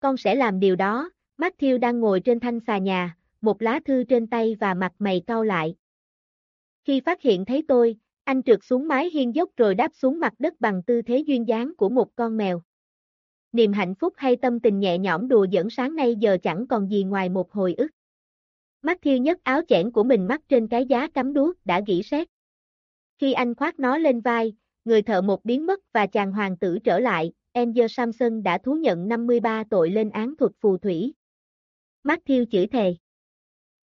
Con sẽ làm điều đó, Matthew đang ngồi trên thanh xà nhà, một lá thư trên tay và mặt mày cau lại. Khi phát hiện thấy tôi, anh trượt xuống mái hiên dốc rồi đáp xuống mặt đất bằng tư thế duyên dáng của một con mèo. Niềm hạnh phúc hay tâm tình nhẹ nhõm đùa dẫn sáng nay giờ chẳng còn gì ngoài một hồi ức. Matthew nhấc áo chẽn của mình mắc trên cái giá cắm đuốc đã gỉ sét. Khi anh khoác nó lên vai, người thợ một biến mất và chàng hoàng tử trở lại, Angel Samson đã thú nhận 53 tội lên án thuật phù thủy. Matthew chửi thề.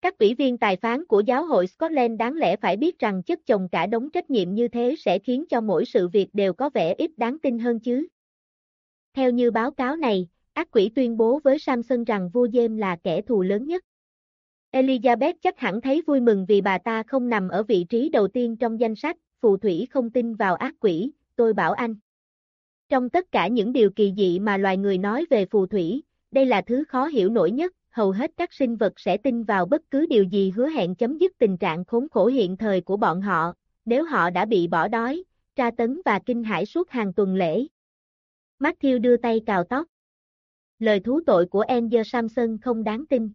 Các ủy viên tài phán của giáo hội Scotland đáng lẽ phải biết rằng chất chồng cả đống trách nhiệm như thế sẽ khiến cho mỗi sự việc đều có vẻ ít đáng tin hơn chứ. Theo như báo cáo này, ác quỷ tuyên bố với Samson rằng vua James là kẻ thù lớn nhất. Elizabeth chắc hẳn thấy vui mừng vì bà ta không nằm ở vị trí đầu tiên trong danh sách, phù thủy không tin vào ác quỷ, tôi bảo anh. Trong tất cả những điều kỳ dị mà loài người nói về phù thủy, đây là thứ khó hiểu nổi nhất, hầu hết các sinh vật sẽ tin vào bất cứ điều gì hứa hẹn chấm dứt tình trạng khốn khổ hiện thời của bọn họ, nếu họ đã bị bỏ đói, tra tấn và kinh hãi suốt hàng tuần lễ. Matthew đưa tay cào tóc. Lời thú tội của Angel Samson không đáng tin.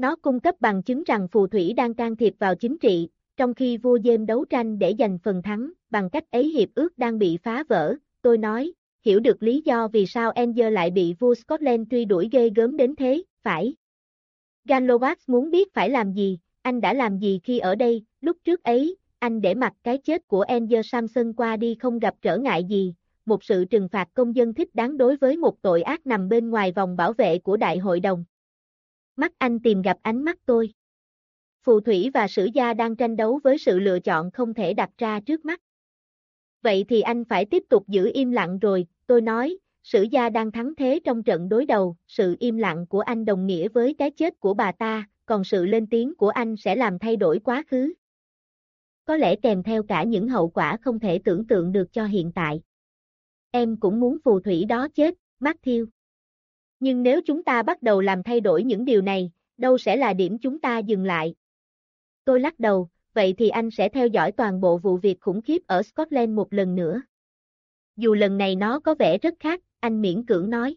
Nó cung cấp bằng chứng rằng phù thủy đang can thiệp vào chính trị, trong khi vua James đấu tranh để giành phần thắng, bằng cách ấy hiệp ước đang bị phá vỡ, tôi nói, hiểu được lý do vì sao Angel lại bị vua Scotland truy đuổi ghê gớm đến thế, phải. Galovac muốn biết phải làm gì, anh đã làm gì khi ở đây, lúc trước ấy, anh để mặc cái chết của Angel Samson qua đi không gặp trở ngại gì, một sự trừng phạt công dân thích đáng đối với một tội ác nằm bên ngoài vòng bảo vệ của đại hội đồng. Mắt anh tìm gặp ánh mắt tôi. Phù thủy và sử gia đang tranh đấu với sự lựa chọn không thể đặt ra trước mắt. Vậy thì anh phải tiếp tục giữ im lặng rồi, tôi nói, sử gia đang thắng thế trong trận đối đầu, sự im lặng của anh đồng nghĩa với cái chết của bà ta, còn sự lên tiếng của anh sẽ làm thay đổi quá khứ. Có lẽ kèm theo cả những hậu quả không thể tưởng tượng được cho hiện tại. Em cũng muốn phù thủy đó chết, Matthew. Nhưng nếu chúng ta bắt đầu làm thay đổi những điều này, đâu sẽ là điểm chúng ta dừng lại? Tôi lắc đầu, vậy thì anh sẽ theo dõi toàn bộ vụ việc khủng khiếp ở Scotland một lần nữa. Dù lần này nó có vẻ rất khác, anh miễn cưỡng nói.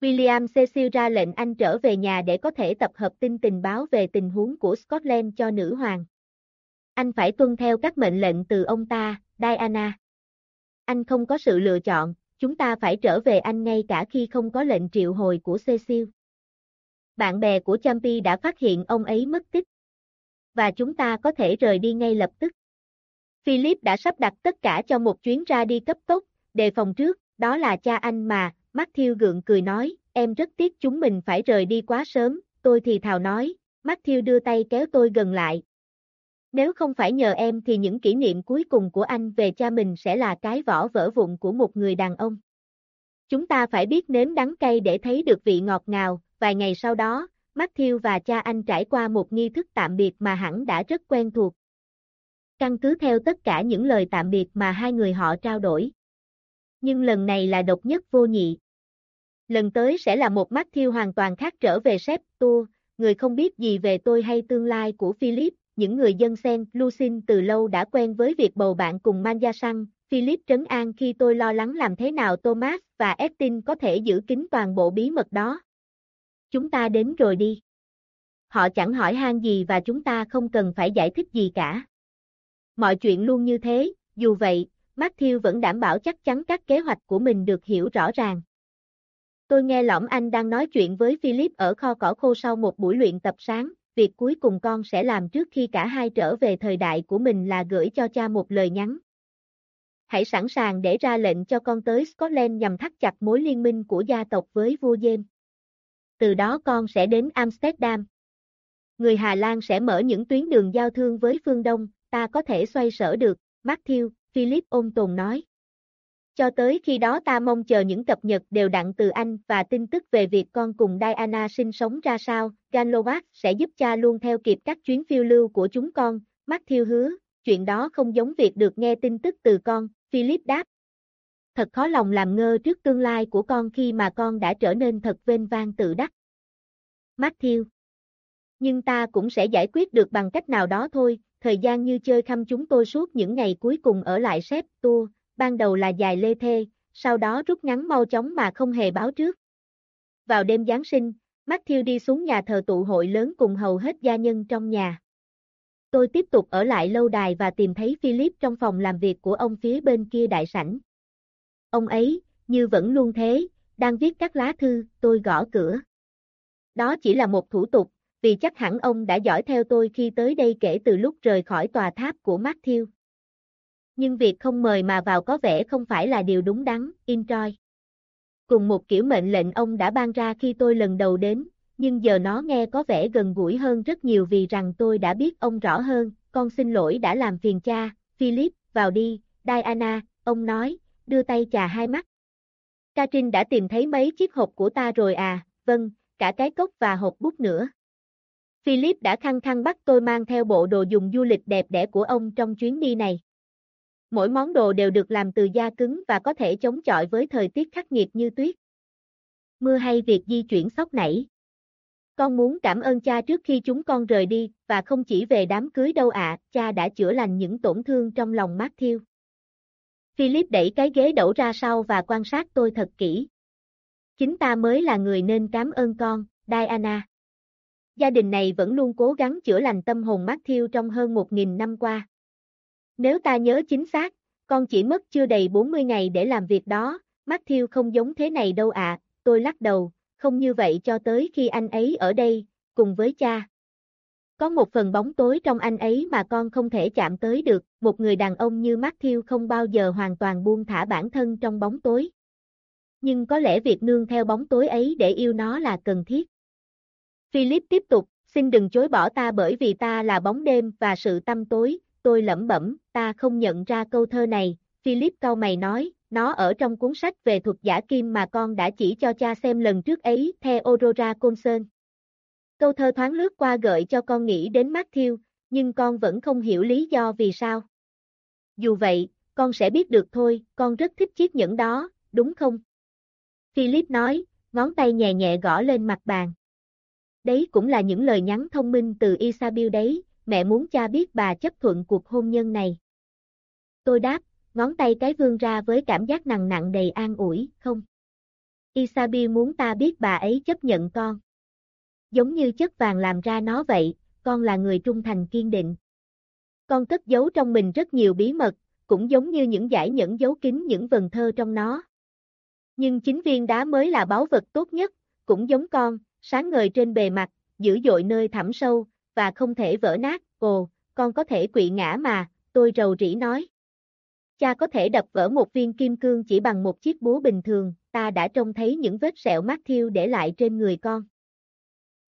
William Cecil ra lệnh anh trở về nhà để có thể tập hợp tin tình báo về tình huống của Scotland cho nữ hoàng. Anh phải tuân theo các mệnh lệnh từ ông ta, Diana. Anh không có sự lựa chọn, chúng ta phải trở về anh ngay cả khi không có lệnh triệu hồi của Cecil. Bạn bè của Champi đã phát hiện ông ấy mất tích. Và chúng ta có thể rời đi ngay lập tức. Philip đã sắp đặt tất cả cho một chuyến ra đi cấp tốc, đề phòng trước, đó là cha anh mà, Matthew gượng cười nói, em rất tiếc chúng mình phải rời đi quá sớm, tôi thì thào nói, Matthew đưa tay kéo tôi gần lại. Nếu không phải nhờ em thì những kỷ niệm cuối cùng của anh về cha mình sẽ là cái vỏ vỡ vụn của một người đàn ông. Chúng ta phải biết nếm đắng cay để thấy được vị ngọt ngào, vài ngày sau đó, Matthew và cha anh trải qua một nghi thức tạm biệt mà hẳn đã rất quen thuộc. Căn cứ theo tất cả những lời tạm biệt mà hai người họ trao đổi. Nhưng lần này là độc nhất vô nhị, Lần tới sẽ là một Matthew hoàn toàn khác trở về sếp tour, người không biết gì về tôi hay tương lai của Philip, những người dân sen, Lucin từ lâu đã quen với việc bầu bạn cùng Manja Sang, Philip trấn an khi tôi lo lắng làm thế nào Thomas và Estin có thể giữ kín toàn bộ bí mật đó. Chúng ta đến rồi đi. Họ chẳng hỏi han gì và chúng ta không cần phải giải thích gì cả. Mọi chuyện luôn như thế, dù vậy, Matthew vẫn đảm bảo chắc chắn các kế hoạch của mình được hiểu rõ ràng. Tôi nghe lõm anh đang nói chuyện với Philip ở kho cỏ khô sau một buổi luyện tập sáng, việc cuối cùng con sẽ làm trước khi cả hai trở về thời đại của mình là gửi cho cha một lời nhắn. Hãy sẵn sàng để ra lệnh cho con tới Scotland nhằm thắt chặt mối liên minh của gia tộc với vua James. Từ đó con sẽ đến Amsterdam. Người Hà Lan sẽ mở những tuyến đường giao thương với phương Đông, ta có thể xoay sở được, Matthew, Philip ôn tồn nói. Cho tới khi đó ta mong chờ những cập nhật đều đặn từ anh và tin tức về việc con cùng Diana sinh sống ra sao, Galovac sẽ giúp cha luôn theo kịp các chuyến phiêu lưu của chúng con, Matthew hứa, chuyện đó không giống việc được nghe tin tức từ con, Philip đáp. Thật khó lòng làm ngơ trước tương lai của con khi mà con đã trở nên thật vênh vang tự đắc. Matthew Nhưng ta cũng sẽ giải quyết được bằng cách nào đó thôi, thời gian như chơi khăm chúng tôi suốt những ngày cuối cùng ở lại sếp tour, ban đầu là dài lê thê, sau đó rút ngắn mau chóng mà không hề báo trước. Vào đêm Giáng sinh, Matthew đi xuống nhà thờ tụ hội lớn cùng hầu hết gia nhân trong nhà. Tôi tiếp tục ở lại lâu đài và tìm thấy Philip trong phòng làm việc của ông phía bên kia đại sảnh. Ông ấy, như vẫn luôn thế, đang viết các lá thư, tôi gõ cửa. Đó chỉ là một thủ tục, vì chắc hẳn ông đã dõi theo tôi khi tới đây kể từ lúc rời khỏi tòa tháp của Matthew. Nhưng việc không mời mà vào có vẻ không phải là điều đúng đắn, Introy. Cùng một kiểu mệnh lệnh ông đã ban ra khi tôi lần đầu đến, nhưng giờ nó nghe có vẻ gần gũi hơn rất nhiều vì rằng tôi đã biết ông rõ hơn, con xin lỗi đã làm phiền cha, Philip, vào đi, Diana, ông nói, đưa tay chà hai mắt. Katrin đã tìm thấy mấy chiếc hộp của ta rồi à, vâng, cả cái cốc và hộp bút nữa. Philip đã khăng khăng bắt tôi mang theo bộ đồ dùng du lịch đẹp đẽ của ông trong chuyến đi này. Mỗi món đồ đều được làm từ da cứng và có thể chống chọi với thời tiết khắc nghiệt như tuyết. Mưa hay việc di chuyển sóc nảy. Con muốn cảm ơn cha trước khi chúng con rời đi, và không chỉ về đám cưới đâu ạ, cha đã chữa lành những tổn thương trong lòng Matthew. Philip đẩy cái ghế đổ ra sau và quan sát tôi thật kỹ. Chính ta mới là người nên cảm ơn con, Diana. Gia đình này vẫn luôn cố gắng chữa lành tâm hồn Matthew trong hơn một nghìn năm qua. Nếu ta nhớ chính xác, con chỉ mất chưa đầy 40 ngày để làm việc đó, Matthew không giống thế này đâu ạ, tôi lắc đầu, không như vậy cho tới khi anh ấy ở đây, cùng với cha. Có một phần bóng tối trong anh ấy mà con không thể chạm tới được, một người đàn ông như Matthew không bao giờ hoàn toàn buông thả bản thân trong bóng tối. Nhưng có lẽ việc nương theo bóng tối ấy để yêu nó là cần thiết. Philip tiếp tục, xin đừng chối bỏ ta bởi vì ta là bóng đêm và sự tâm tối, tôi lẩm bẩm, ta không nhận ra câu thơ này, Philip cau mày nói, nó ở trong cuốn sách về thuật giả kim mà con đã chỉ cho cha xem lần trước ấy, theo Aurora Colson. Câu thơ thoáng lướt qua gợi cho con nghĩ đến Matthew, nhưng con vẫn không hiểu lý do vì sao. Dù vậy, con sẽ biết được thôi, con rất thích chiếc nhẫn đó, đúng không? Philip nói, ngón tay nhẹ nhẹ gõ lên mặt bàn. Đấy cũng là những lời nhắn thông minh từ Isabel đấy, mẹ muốn cha biết bà chấp thuận cuộc hôn nhân này. Tôi đáp, ngón tay cái vươn ra với cảm giác nặng nặng đầy an ủi, không. Isabi muốn ta biết bà ấy chấp nhận con. Giống như chất vàng làm ra nó vậy, con là người trung thành kiên định. Con cất giấu trong mình rất nhiều bí mật, cũng giống như những giải nhẫn giấu kín những vần thơ trong nó. Nhưng chính viên đá mới là báu vật tốt nhất, cũng giống con, sáng ngời trên bề mặt, dữ dội nơi thẳm sâu, và không thể vỡ nát, ồ, con có thể quỵ ngã mà, tôi rầu rĩ nói. Cha có thể đập vỡ một viên kim cương chỉ bằng một chiếc búa bình thường, ta đã trông thấy những vết sẹo mắt thiêu để lại trên người con.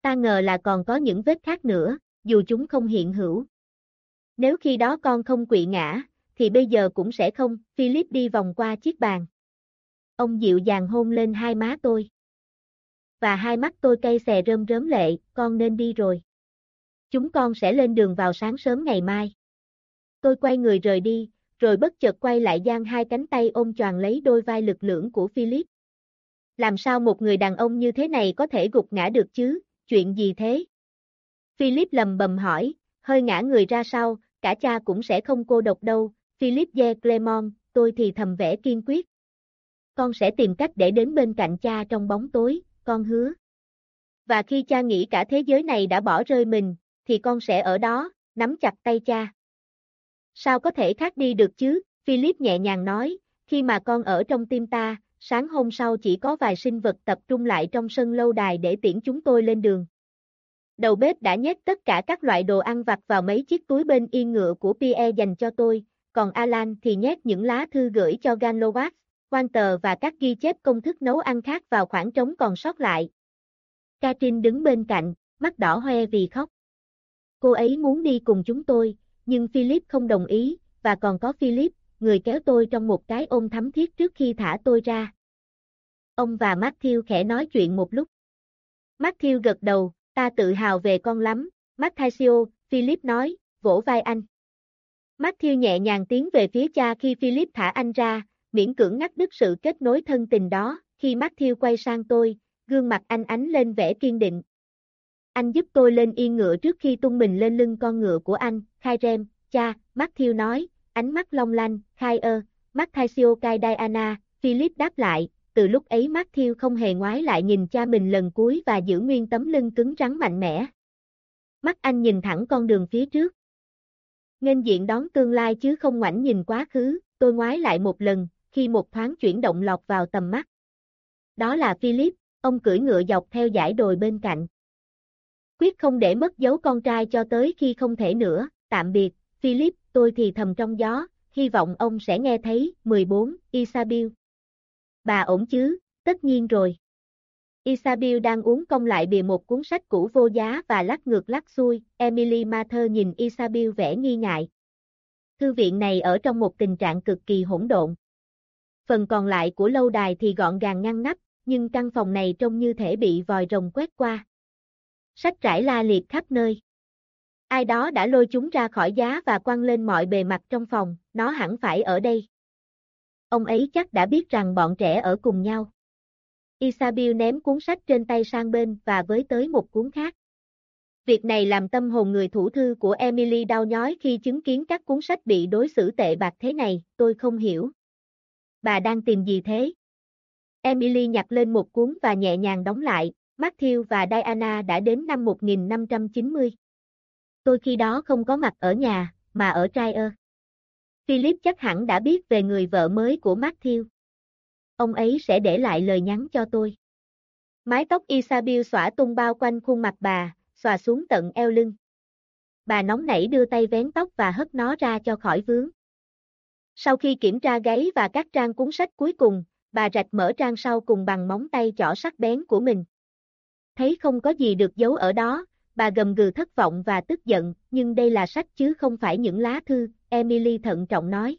Ta ngờ là còn có những vết khác nữa, dù chúng không hiện hữu. Nếu khi đó con không quỵ ngã, thì bây giờ cũng sẽ không, Philip đi vòng qua chiếc bàn. Ông dịu dàng hôn lên hai má tôi. Và hai mắt tôi cay xè rơm rớm lệ, con nên đi rồi. Chúng con sẽ lên đường vào sáng sớm ngày mai. Tôi quay người rời đi, rồi bất chợt quay lại giang hai cánh tay ôm choàng lấy đôi vai lực lưỡng của Philip. Làm sao một người đàn ông như thế này có thể gục ngã được chứ, chuyện gì thế? Philip lầm bầm hỏi, hơi ngã người ra sau, cả cha cũng sẽ không cô độc đâu, Philip de Clermont, tôi thì thầm vẻ kiên quyết. Con sẽ tìm cách để đến bên cạnh cha trong bóng tối, con hứa. Và khi cha nghĩ cả thế giới này đã bỏ rơi mình, thì con sẽ ở đó, nắm chặt tay cha. Sao có thể khác đi được chứ, Philip nhẹ nhàng nói, khi mà con ở trong tim ta, sáng hôm sau chỉ có vài sinh vật tập trung lại trong sân lâu đài để tiễn chúng tôi lên đường. Đầu bếp đã nhét tất cả các loại đồ ăn vặt vào mấy chiếc túi bên yên ngựa của Pierre dành cho tôi, còn Alan thì nhét những lá thư gửi cho Ganlovac, Walter và các ghi chép công thức nấu ăn khác vào khoảng trống còn sót lại. Katrin đứng bên cạnh, mắt đỏ hoe vì khóc. Cô ấy muốn đi cùng chúng tôi, nhưng Philip không đồng ý, và còn có Philip, người kéo tôi trong một cái ôm thắm thiết trước khi thả tôi ra. Ông và Matthew khẽ nói chuyện một lúc. Matthew gật đầu, ta tự hào về con lắm, Matthew, Philip nói, vỗ vai anh. Matthew nhẹ nhàng tiến về phía cha khi Philip thả anh ra, miễn cưỡng ngắt đứt sự kết nối thân tình đó, khi Matthew quay sang tôi, gương mặt anh ánh lên vẻ kiên định. Anh giúp tôi lên yên ngựa trước khi tung mình lên lưng con ngựa của anh, khai rem, cha, Matthew nói, ánh mắt long lanh, khai ơ, Matthew Kai Diana, Philip đáp lại, từ lúc ấy Matthew không hề ngoái lại nhìn cha mình lần cuối và giữ nguyên tấm lưng cứng rắn mạnh mẽ. Mắt anh nhìn thẳng con đường phía trước. Ngân diện đón tương lai chứ không ngoảnh nhìn quá khứ, tôi ngoái lại một lần, khi một thoáng chuyển động lọt vào tầm mắt. Đó là Philip, ông cưỡi ngựa dọc theo dải đồi bên cạnh. Quyết không để mất dấu con trai cho tới khi không thể nữa, tạm biệt, Philip, tôi thì thầm trong gió, hy vọng ông sẽ nghe thấy, 14, Isabel. Bà ổn chứ, tất nhiên rồi. Isabel đang uống công lại bìa một cuốn sách cũ vô giá và lắc ngược lắc xuôi, Emily Mather nhìn Isabel vẻ nghi ngại. Thư viện này ở trong một tình trạng cực kỳ hỗn độn. Phần còn lại của lâu đài thì gọn gàng ngăn nắp, nhưng căn phòng này trông như thể bị vòi rồng quét qua. Sách trải la liệt khắp nơi. Ai đó đã lôi chúng ra khỏi giá và quăng lên mọi bề mặt trong phòng, nó hẳn phải ở đây. Ông ấy chắc đã biết rằng bọn trẻ ở cùng nhau. Isabel ném cuốn sách trên tay sang bên và với tới một cuốn khác. Việc này làm tâm hồn người thủ thư của Emily đau nhói khi chứng kiến các cuốn sách bị đối xử tệ bạc thế này, tôi không hiểu. Bà đang tìm gì thế? Emily nhặt lên một cuốn và nhẹ nhàng đóng lại, Matthew và Diana đã đến năm 1590. Tôi khi đó không có mặt ở nhà, mà ở Trier. Philip chắc hẳn đã biết về người vợ mới của Matthew. Ông ấy sẽ để lại lời nhắn cho tôi. Mái tóc Isabel xõa tung bao quanh khuôn mặt bà, xòa xuống tận eo lưng. Bà nóng nảy đưa tay vén tóc và hất nó ra cho khỏi vướng. Sau khi kiểm tra gáy và các trang cuốn sách cuối cùng, bà rạch mở trang sau cùng bằng móng tay chỏ sắc bén của mình. Thấy không có gì được giấu ở đó, bà gầm gừ thất vọng và tức giận, nhưng đây là sách chứ không phải những lá thư, Emily thận trọng nói.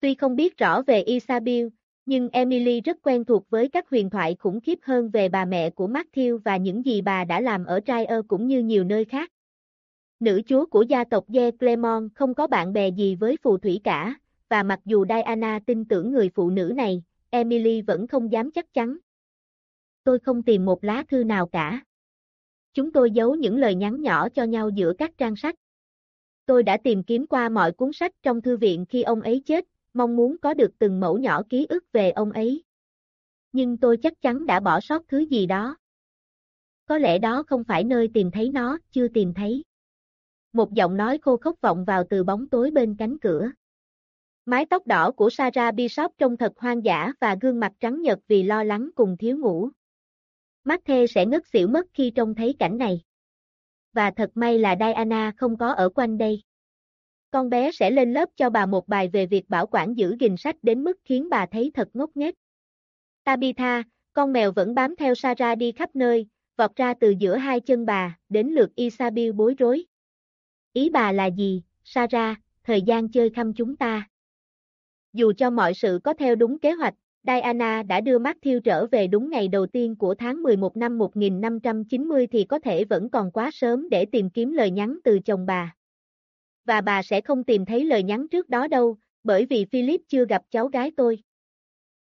Tuy không biết rõ về Isabel, nhưng Emily rất quen thuộc với các huyền thoại khủng khiếp hơn về bà mẹ của Matthew và những gì bà đã làm ở Trier cũng như nhiều nơi khác. Nữ chúa của gia tộc Ye Clermont không có bạn bè gì với phù thủy cả, và mặc dù Diana tin tưởng người phụ nữ này, Emily vẫn không dám chắc chắn. Tôi không tìm một lá thư nào cả. Chúng tôi giấu những lời nhắn nhỏ cho nhau giữa các trang sách. Tôi đã tìm kiếm qua mọi cuốn sách trong thư viện khi ông ấy chết, mong muốn có được từng mẫu nhỏ ký ức về ông ấy. Nhưng tôi chắc chắn đã bỏ sót thứ gì đó. Có lẽ đó không phải nơi tìm thấy nó, chưa tìm thấy. Một giọng nói khô khốc vọng vào từ bóng tối bên cánh cửa. Mái tóc đỏ của Sarah Bishop trông thật hoang dã và gương mặt trắng nhật vì lo lắng cùng thiếu ngủ. Mắt thê sẽ ngất xỉu mất khi trông thấy cảnh này. Và thật may là Diana không có ở quanh đây. Con bé sẽ lên lớp cho bà một bài về việc bảo quản giữ gìn sách đến mức khiến bà thấy thật ngốc nghếch. Tabitha, con mèo vẫn bám theo Sarah đi khắp nơi, vọt ra từ giữa hai chân bà, đến lượt Isabel bối rối. Ý bà là gì, Sarah, thời gian chơi khăm chúng ta. Dù cho mọi sự có theo đúng kế hoạch, Diana đã đưa Matthew trở về đúng ngày đầu tiên của tháng 11 năm 1590 thì có thể vẫn còn quá sớm để tìm kiếm lời nhắn từ chồng bà. Và bà sẽ không tìm thấy lời nhắn trước đó đâu, bởi vì Philip chưa gặp cháu gái tôi.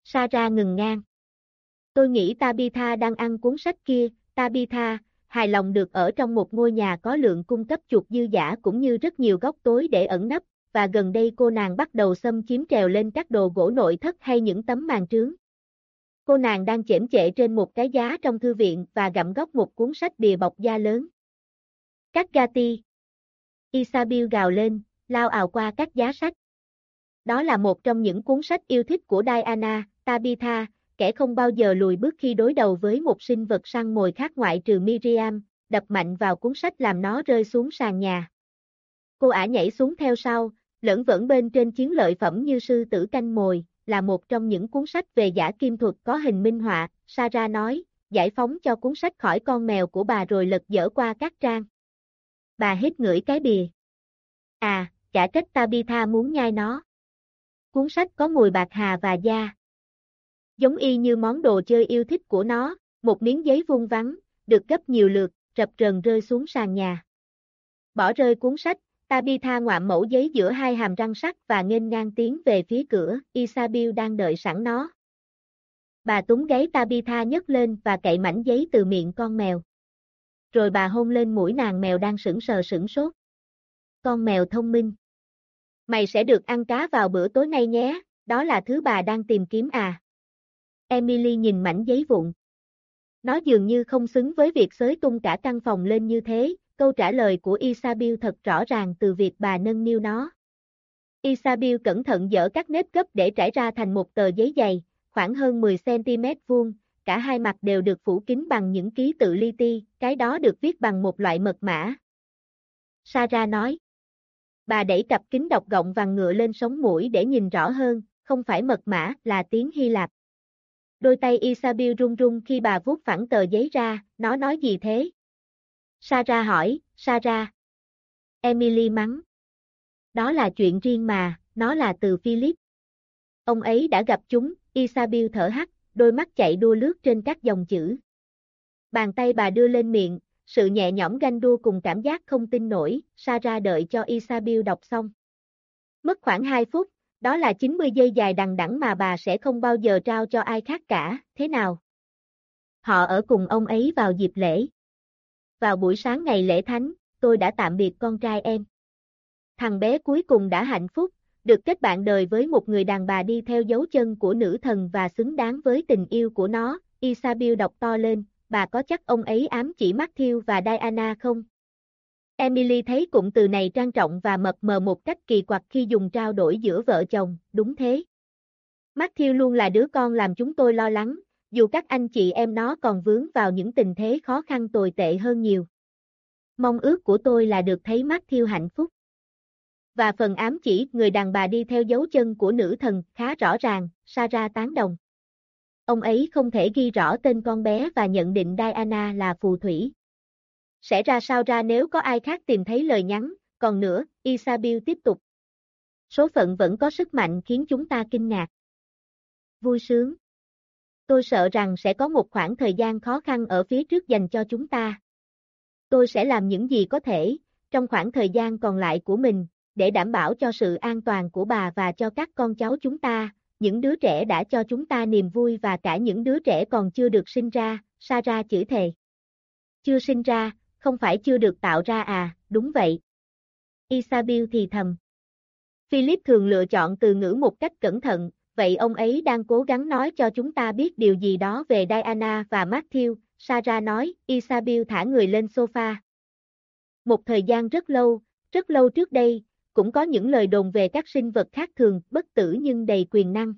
Sarah ngừng ngang. Tôi nghĩ Tabitha đang ăn cuốn sách kia, Tabitha, hài lòng được ở trong một ngôi nhà có lượng cung cấp chuột dư giả cũng như rất nhiều góc tối để ẩn nấp, và gần đây cô nàng bắt đầu xâm chiếm trèo lên các đồ gỗ nội thất hay những tấm màn trướng. Cô nàng đang chễm chệ trên một cái giá trong thư viện và gặm góc một cuốn sách bìa bọc da lớn. Các Gati. Isabel gào lên, lao ào qua các giá sách. Đó là một trong những cuốn sách yêu thích của Diana, Tabitha, kẻ không bao giờ lùi bước khi đối đầu với một sinh vật săn mồi khác ngoại trừ Miriam, đập mạnh vào cuốn sách làm nó rơi xuống sàn nhà. Cô ả nhảy xuống theo sau, lẫn vẫn bên trên chiến lợi phẩm như sư tử canh mồi, là một trong những cuốn sách về giả kim thuật có hình minh họa, Sarah nói, giải phóng cho cuốn sách khỏi con mèo của bà rồi lật dở qua các trang. Bà hít ngửi cái bìa. À, chả trách Tabitha muốn nhai nó. Cuốn sách có mùi bạc hà và da. Giống y như món đồ chơi yêu thích của nó, một miếng giấy vuông vắn, được gấp nhiều lượt, rập rần rơi xuống sàn nhà. Bỏ rơi cuốn sách, Tabitha ngoạm mẫu giấy giữa hai hàm răng sắt và nghênh ngang tiến về phía cửa, Isabel đang đợi sẵn nó. Bà túng gáy Tabitha nhấc lên và cậy mảnh giấy từ miệng con mèo. Rồi bà hôn lên mũi nàng mèo đang sững sờ sững sốt. Con mèo thông minh. Mày sẽ được ăn cá vào bữa tối nay nhé, đó là thứ bà đang tìm kiếm à. Emily nhìn mảnh giấy vụn. Nó dường như không xứng với việc xới tung cả căn phòng lên như thế, câu trả lời của Isabel thật rõ ràng từ việc bà nâng niu nó. Isabel cẩn thận dỡ các nếp gấp để trải ra thành một tờ giấy dày, khoảng hơn 10cm vuông, cả hai mặt đều được phủ kín bằng những ký tự li ti, cái đó được viết bằng một loại mật mã. Sarah nói. Bà đẩy cặp kính đọc gọng vàng ngựa lên sống mũi để nhìn rõ hơn, không phải mật mã, là tiếng Hy Lạp. Đôi tay Isabel run run khi bà vuốt phẳng tờ giấy ra, nó nói gì thế? Sara hỏi, Sara. Emily mắng. Đó là chuyện riêng mà, nó là từ Philip. Ông ấy đã gặp chúng, Isabel thở hắt, đôi mắt chạy đua lướt trên các dòng chữ. Bàn tay bà đưa lên miệng, sự nhẹ nhõm ganh đua cùng cảm giác không tin nổi, Sara đợi cho Isabel đọc xong. Mất khoảng 2 phút, đó là 90 giây dài đằng đẵng mà bà sẽ không bao giờ trao cho ai khác cả, thế nào? Họ ở cùng ông ấy vào dịp lễ. Vào buổi sáng ngày lễ thánh, tôi đã tạm biệt con trai em. Thằng bé cuối cùng đã hạnh phúc, được kết bạn đời với một người đàn bà đi theo dấu chân của nữ thần và xứng đáng với tình yêu của nó, Isabel đọc to lên, bà có chắc ông ấy ám chỉ Matthew và Diana không? Emily thấy cụm từ này trang trọng và mập mờ một cách kỳ quặc khi dùng trao đổi giữa vợ chồng, đúng thế. Matthew luôn là đứa con làm chúng tôi lo lắng, dù các anh chị em nó còn vướng vào những tình thế khó khăn tồi tệ hơn nhiều. Mong ước của tôi là được thấy mắt thiêu hạnh phúc. Và phần ám chỉ người đàn bà đi theo dấu chân của nữ thần khá rõ ràng, Sarah tán đồng. Ông ấy không thể ghi rõ tên con bé và nhận định Diana là phù thủy. Sẽ ra sao ra nếu có ai khác tìm thấy lời nhắn, còn nữa, Isabel tiếp tục. Số phận vẫn có sức mạnh khiến chúng ta kinh ngạc. Vui sướng. Tôi sợ rằng sẽ có một khoảng thời gian khó khăn ở phía trước dành cho chúng ta. Tôi sẽ làm những gì có thể, trong khoảng thời gian còn lại của mình, để đảm bảo cho sự an toàn của bà và cho các con cháu chúng ta, những đứa trẻ đã cho chúng ta niềm vui và cả những đứa trẻ còn chưa được sinh ra, Sarah chữ thề. Chưa sinh ra, không phải chưa được tạo ra à, đúng vậy. Isabel thì thầm. Philip thường lựa chọn từ ngữ một cách cẩn thận, vậy ông ấy đang cố gắng nói cho chúng ta biết điều gì đó về Diana và Matthew, Sarah nói, Isabel thả người lên sofa. Một thời gian rất lâu, rất lâu trước đây, cũng có những lời đồn về các sinh vật khác thường, bất tử nhưng đầy quyền năng.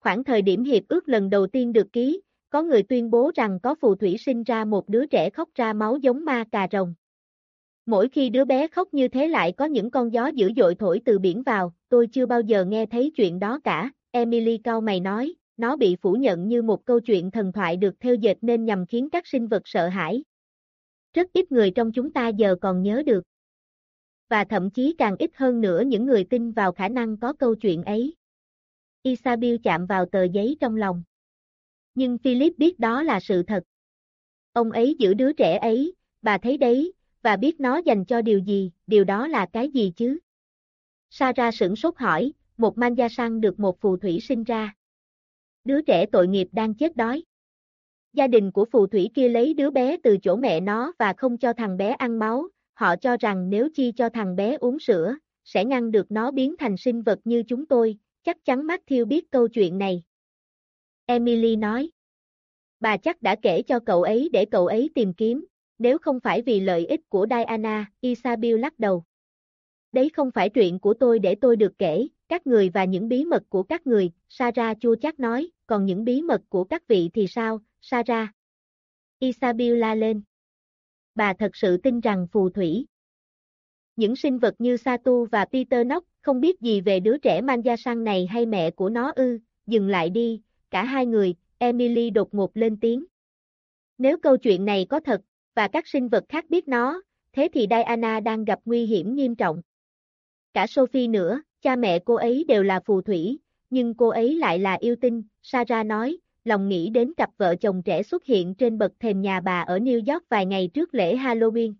Khoảng thời điểm hiệp ước lần đầu tiên được ký, có người tuyên bố rằng có phù thủy sinh ra một đứa trẻ khóc ra máu giống ma cà rồng. Mỗi khi đứa bé khóc như thế lại có những con gió dữ dội thổi từ biển vào, tôi chưa bao giờ nghe thấy chuyện đó cả, Emily cao mày nói, nó bị phủ nhận như một câu chuyện thần thoại được theo dệt nên nhằm khiến các sinh vật sợ hãi. Rất ít người trong chúng ta giờ còn nhớ được. Và thậm chí càng ít hơn nữa những người tin vào khả năng có câu chuyện ấy. Isabel chạm vào tờ giấy trong lòng. Nhưng Philip biết đó là sự thật. Ông ấy giữ đứa trẻ ấy, bà thấy đấy, và biết nó dành cho điều gì, điều đó là cái gì chứ? Sarah sửng sốt hỏi, một man gia săn được một phù thủy sinh ra. Đứa trẻ tội nghiệp đang chết đói. gia đình của phù thủy kia lấy đứa bé từ chỗ mẹ nó và không cho thằng bé ăn máu, họ cho rằng nếu chi cho thằng bé uống sữa, sẽ ngăn được nó biến thành sinh vật như chúng tôi, chắc chắn Matthew biết câu chuyện này. Emily nói. Bà chắc đã kể cho cậu ấy để cậu ấy tìm kiếm, nếu không phải vì lợi ích của Diana, Isabel lắc đầu. Đấy không phải chuyện của tôi để tôi được kể, các người và những bí mật của các người, Sara chua chát nói, còn những bí mật của các vị thì sao, Sara? Isabel la lên. Bà thật sự tin rằng phù thủy. Những sinh vật như Satu và Peter Nock không biết gì về đứa trẻ manja sang này hay mẹ của nó ư, dừng lại đi, cả hai người, Emily đột ngột lên tiếng. Nếu câu chuyện này có thật, và các sinh vật khác biết nó, thế thì Diana đang gặp nguy hiểm nghiêm trọng. Cả Sophie nữa, cha mẹ cô ấy đều là phù thủy, nhưng cô ấy lại là yêu tinh, Sarah nói, lòng nghĩ đến cặp vợ chồng trẻ xuất hiện trên bậc thềm nhà bà ở New York vài ngày trước lễ Halloween.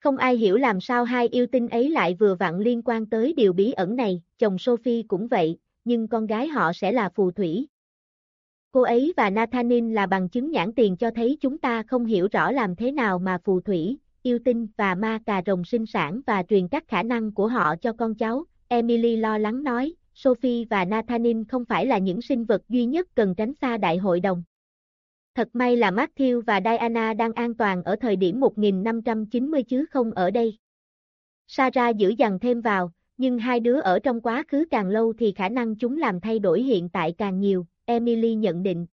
Không ai hiểu làm sao hai yêu tinh ấy lại vừa vặn liên quan tới điều bí ẩn này, chồng Sophie cũng vậy, nhưng con gái họ sẽ là phù thủy. Cô ấy và Nathanin là bằng chứng nhãn tiền cho thấy chúng ta không hiểu rõ làm thế nào mà phù thủy, yêu tinh và ma cà rồng sinh sản và truyền các khả năng của họ cho con cháu, Emily lo lắng nói, Sophie và Nathaniel không phải là những sinh vật duy nhất cần tránh xa đại hội đồng. Thật may là Matthew và Diana đang an toàn ở thời điểm 1590 chứ không ở đây. Sarah giữ dằn thêm vào, nhưng hai đứa ở trong quá khứ càng lâu thì khả năng chúng làm thay đổi hiện tại càng nhiều, Emily nhận định.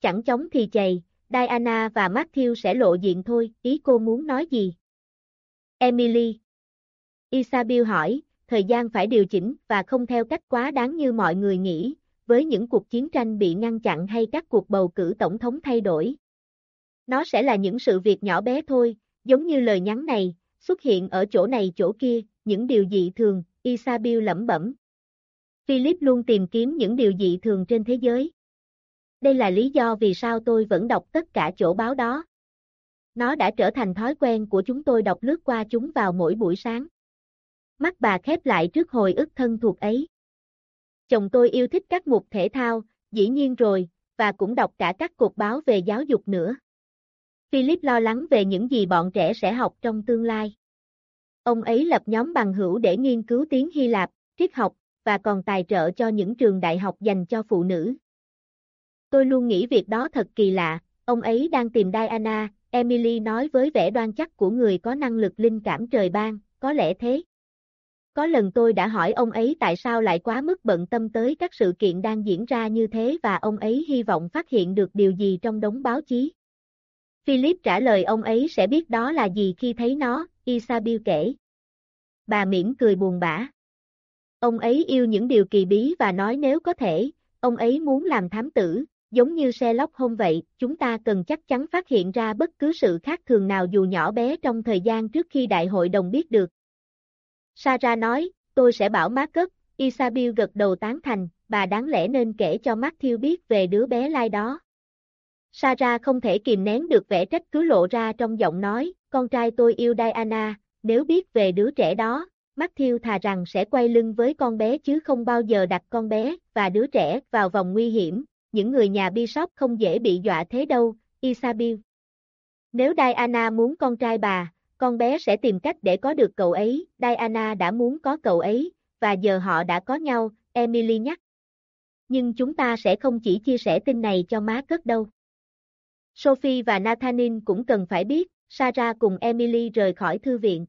Chẳng chống thì chày, Diana và Matthew sẽ lộ diện thôi, ý cô muốn nói gì? Emily. Isabel hỏi, thời gian phải điều chỉnh và không theo cách quá đáng như mọi người nghĩ, với những cuộc chiến tranh bị ngăn chặn hay các cuộc bầu cử tổng thống thay đổi. Nó sẽ là những sự việc nhỏ bé thôi, giống như lời nhắn này, xuất hiện ở chỗ này chỗ kia, những điều dị thường, Isabel lẩm bẩm. Philip luôn tìm kiếm những điều dị thường trên thế giới. Đây là lý do vì sao tôi vẫn đọc tất cả chỗ báo đó. Nó đã trở thành thói quen của chúng tôi đọc lướt qua chúng vào mỗi buổi sáng. Mắt bà khép lại trước hồi ức thân thuộc ấy. Chồng tôi yêu thích các mục thể thao, dĩ nhiên rồi, và cũng đọc cả các cuộc báo về giáo dục nữa. Philip lo lắng về những gì bọn trẻ sẽ học trong tương lai. Ông ấy lập nhóm bằng hữu để nghiên cứu tiếng Hy Lạp, triết học, và còn tài trợ cho những trường đại học dành cho phụ nữ. Tôi luôn nghĩ việc đó thật kỳ lạ, ông ấy đang tìm Diana, Emily nói với vẻ đoan chắc của người có năng lực linh cảm trời ban, có lẽ thế. Có lần tôi đã hỏi ông ấy tại sao lại quá mức bận tâm tới các sự kiện đang diễn ra như thế và ông ấy hy vọng phát hiện được điều gì trong đống báo chí. Philip trả lời ông ấy sẽ biết đó là gì khi thấy nó, Isabel kể. Bà mỉm cười buồn bã. Ông ấy yêu những điều kỳ bí và nói nếu có thể, ông ấy muốn làm thám tử, giống như Sherlock Holmes vậy, chúng ta cần chắc chắn phát hiện ra bất cứ sự khác thường nào dù nhỏ bé trong thời gian trước khi đại hội đồng biết được. Sarah nói, tôi sẽ bảo Marcus, Isabel gật đầu tán thành, bà đáng lẽ nên kể cho Matthew biết về đứa bé lai đó. Sarah không thể kìm nén được vẻ trách cứ lộ ra trong giọng nói, con trai tôi yêu Diana, nếu biết về đứa trẻ đó, Matthew thà rằng sẽ quay lưng với con bé chứ không bao giờ đặt con bé và đứa trẻ vào vòng nguy hiểm, những người nhà Bishop không dễ bị dọa thế đâu, Isabel. Nếu Diana muốn con trai bà, con bé sẽ tìm cách để có được cậu ấy, Diana đã muốn có cậu ấy, và giờ họ đã có nhau, Emily nhắc. Nhưng chúng ta sẽ không chỉ chia sẻ tin này cho má cất đâu. Sophie và Nathaniel cũng cần phải biết, Sarah cùng Emily rời khỏi thư viện.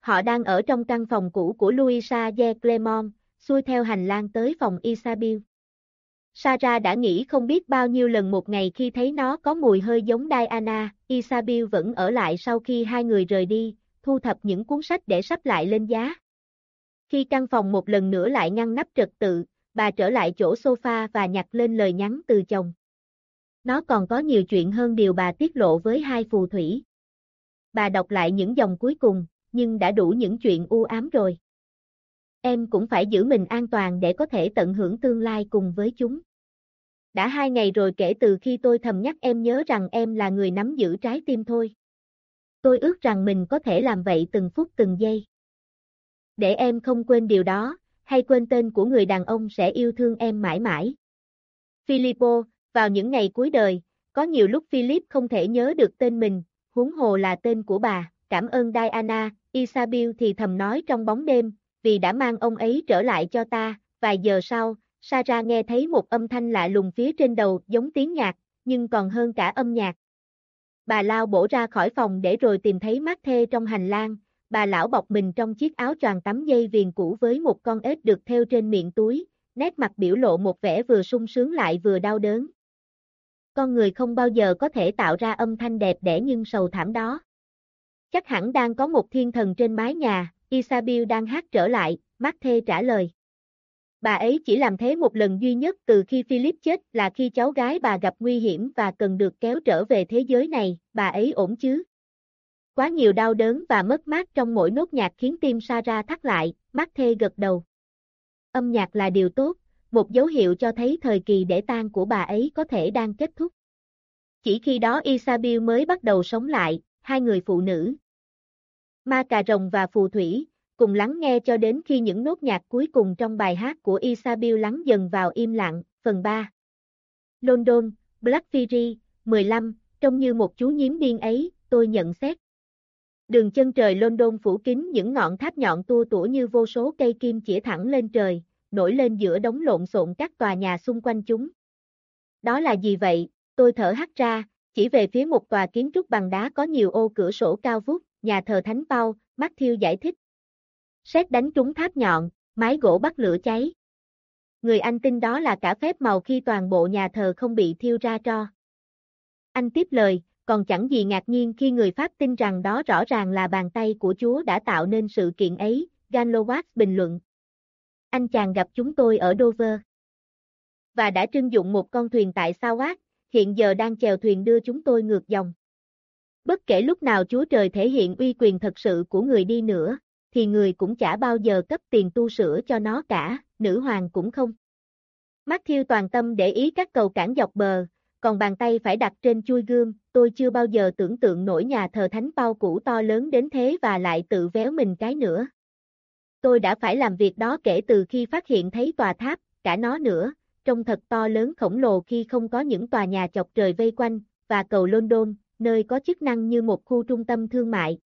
Họ đang ở trong căn phòng cũ của Louisa de Clermont, xuôi theo hành lang tới phòng Isabel. Sarah đã nghĩ không biết bao nhiêu lần một ngày khi thấy nó có mùi hơi giống Diana, Isabel vẫn ở lại sau khi hai người rời đi, thu thập những cuốn sách để sắp lại lên giá. Khi căn phòng một lần nữa lại ngăn nắp trật tự, bà trở lại chỗ sofa và nhặt lên lời nhắn từ chồng. Nó còn có nhiều chuyện hơn điều bà tiết lộ với hai phù thủy. Bà đọc lại những dòng cuối cùng, nhưng đã đủ những chuyện u ám rồi. Em cũng phải giữ mình an toàn để có thể tận hưởng tương lai cùng với chúng. Đã hai ngày rồi kể từ khi tôi thầm nhắc em nhớ rằng em là người nắm giữ trái tim thôi. Tôi ước rằng mình có thể làm vậy từng phút từng giây. Để em không quên điều đó, hay quên tên của người đàn ông sẽ yêu thương em mãi mãi. Filippo, vào những ngày cuối đời, Có nhiều lúc Philip không thể nhớ được tên mình, huống hồ là tên của bà, cảm ơn Diana, Isabel thì thầm nói trong bóng đêm, vì đã mang ông ấy trở lại cho ta, vài giờ sau, Sarah nghe thấy một âm thanh lạ lùng phía trên đầu giống tiếng nhạc, nhưng còn hơn cả âm nhạc. Bà lao bổ ra khỏi phòng để rồi tìm thấy mát thê trong hành lang, bà lão bọc mình trong chiếc áo choàng tắm dây viền cũ với một con ếch được thêu trên miệng túi, nét mặt biểu lộ một vẻ vừa sung sướng lại vừa đau đớn. Con người không bao giờ có thể tạo ra âm thanh đẹp đẽ nhưng sầu thảm đó. Chắc hẳn đang có một thiên thần trên mái nhà, Isabel đang hát trở lại, Marthe trả lời. Bà ấy chỉ làm thế một lần duy nhất từ khi Philip chết là khi cháu gái bà gặp nguy hiểm và cần được kéo trở về thế giới này, bà ấy ổn chứ? Quá nhiều đau đớn và mất mát trong mỗi nốt nhạc khiến tim Sarah thắt lại, Marthe gật đầu. Âm nhạc là điều tốt, một dấu hiệu cho thấy thời kỳ để tang của bà ấy có thể đang kết thúc. Chỉ khi đó Isabel mới bắt đầu sống lại, hai người phụ nữ. Ma cà rồng và phù thủy, cùng lắng nghe cho đến khi những nốt nhạc cuối cùng trong bài hát của Isabel lắng dần vào im lặng, phần 3. London, Black Fury, 15, trông như một chú nhím điên ấy, tôi nhận xét. Đường chân trời London phủ kín những ngọn tháp nhọn tua tủa như vô số cây kim chỉ thẳng lên trời, nổi lên giữa đống lộn xộn các tòa nhà xung quanh chúng. Đó là gì vậy? Tôi thở hắt ra, chỉ về phía một tòa kiến trúc bằng đá có nhiều ô cửa sổ cao vút, nhà thờ Thánh Bao, Matthew giải thích. Xét đánh trúng tháp nhọn, mái gỗ bắt lửa cháy. Người Anh tin đó là cả phép màu khi toàn bộ nhà thờ không bị thiêu ra tro. Anh tiếp lời, còn chẳng gì ngạc nhiên khi người Pháp tin rằng đó rõ ràng là bàn tay của Chúa đã tạo nên sự kiện ấy, Ganlowatt bình luận. Anh chàng gặp chúng tôi ở Dover. Và đã trưng dụng một con thuyền tại Sawatt, hiện giờ đang chèo thuyền đưa chúng tôi ngược dòng. Bất kể lúc nào Chúa Trời thể hiện uy quyền thật sự của người đi nữa, thì người cũng chả bao giờ cấp tiền tu sửa cho nó cả, nữ hoàng cũng không. Matthew toàn tâm để ý các cầu cản dọc bờ, còn bàn tay phải đặt trên chui gương, tôi chưa bao giờ tưởng tượng nổi nhà thờ thánh bao cũ to lớn đến thế và lại tự véo mình cái nữa. Tôi đã phải làm việc đó kể từ khi phát hiện thấy tòa tháp, cả nó nữa, trông thật to lớn khổng lồ khi không có những tòa nhà chọc trời vây quanh, và cầu London, nơi có chức năng như một khu trung tâm thương mại.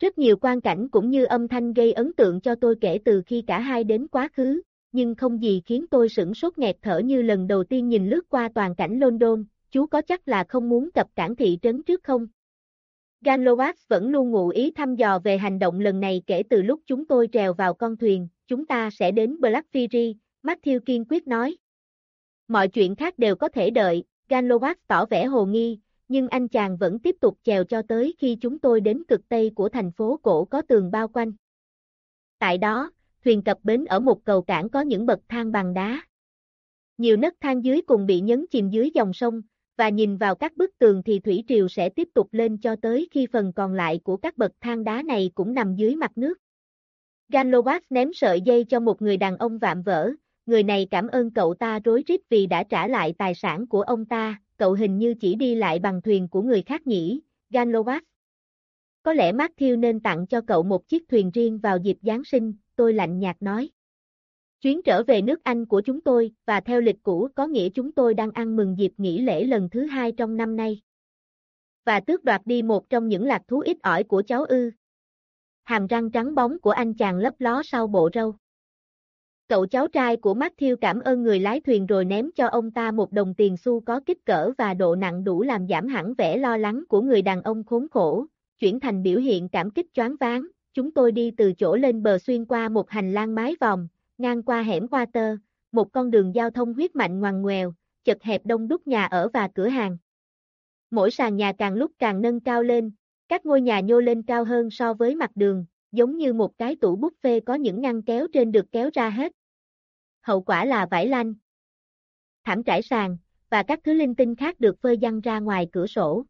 Rất nhiều quan cảnh cũng như âm thanh gây ấn tượng cho tôi kể từ khi cả hai đến quá khứ, nhưng không gì khiến tôi sửng sốt nghẹt thở như lần đầu tiên nhìn lướt qua toàn cảnh London, chú có chắc là không muốn cập cảng thị trấn trước không? Ganlowax vẫn luôn ngụ ý thăm dò về hành động lần này kể từ lúc chúng tôi trèo vào con thuyền, chúng ta sẽ đến Black Fury, Matthew kiên quyết nói. Mọi chuyện khác đều có thể đợi, Ganlowax tỏ vẻ hồ nghi, nhưng anh chàng vẫn tiếp tục chèo cho tới khi chúng tôi đến cực tây của thành phố cổ có tường bao quanh. Tại đó, thuyền cập bến ở một cầu cảng có những bậc thang bằng đá. Nhiều nấc thang dưới cùng bị nhấn chìm dưới dòng sông, và nhìn vào các bức tường thì thủy triều sẽ tiếp tục lên cho tới khi phần còn lại của các bậc thang đá này cũng nằm dưới mặt nước. Ganlowax ném sợi dây cho một người đàn ông vạm vỡ, người này cảm ơn cậu ta rối rít vì đã trả lại tài sản của ông ta, cậu hình như chỉ đi lại bằng thuyền của người khác nhỉ, Ganlovac. Có lẽ Matthew nên tặng cho cậu một chiếc thuyền riêng vào dịp Giáng sinh, tôi lạnh nhạt nói. Chuyến trở về nước Anh của chúng tôi, và theo lịch cũ có nghĩa chúng tôi đang ăn mừng dịp nghỉ lễ lần thứ hai trong năm nay. Và tước đoạt đi một trong những lạc thú ít ỏi của cháu ư. Hàm răng trắng bóng của anh chàng lấp ló sau bộ râu. Cậu cháu trai của Matthew cảm ơn người lái thuyền rồi ném cho ông ta một đồng tiền xu có kích cỡ và độ nặng đủ làm giảm hẳn vẻ lo lắng của người đàn ông khốn khổ, chuyển thành biểu hiện cảm kích choáng váng. Chúng tôi đi từ chỗ lên bờ xuyên qua một hành lang mái vòng, ngang qua hẻm qua tơ, một con đường giao thông huyết mạnh ngoằn ngoèo, chật hẹp đông đúc nhà ở và cửa hàng. Mỗi sàn nhà càng lúc càng nâng cao lên, các ngôi nhà nhô lên cao hơn so với mặt đường, giống như một cái tủ buffet có những ngăn kéo trên được kéo ra hết. Hậu quả là vải lanh, thảm trải sàn, và các thứ linh tinh khác được phơi văng ra ngoài cửa sổ.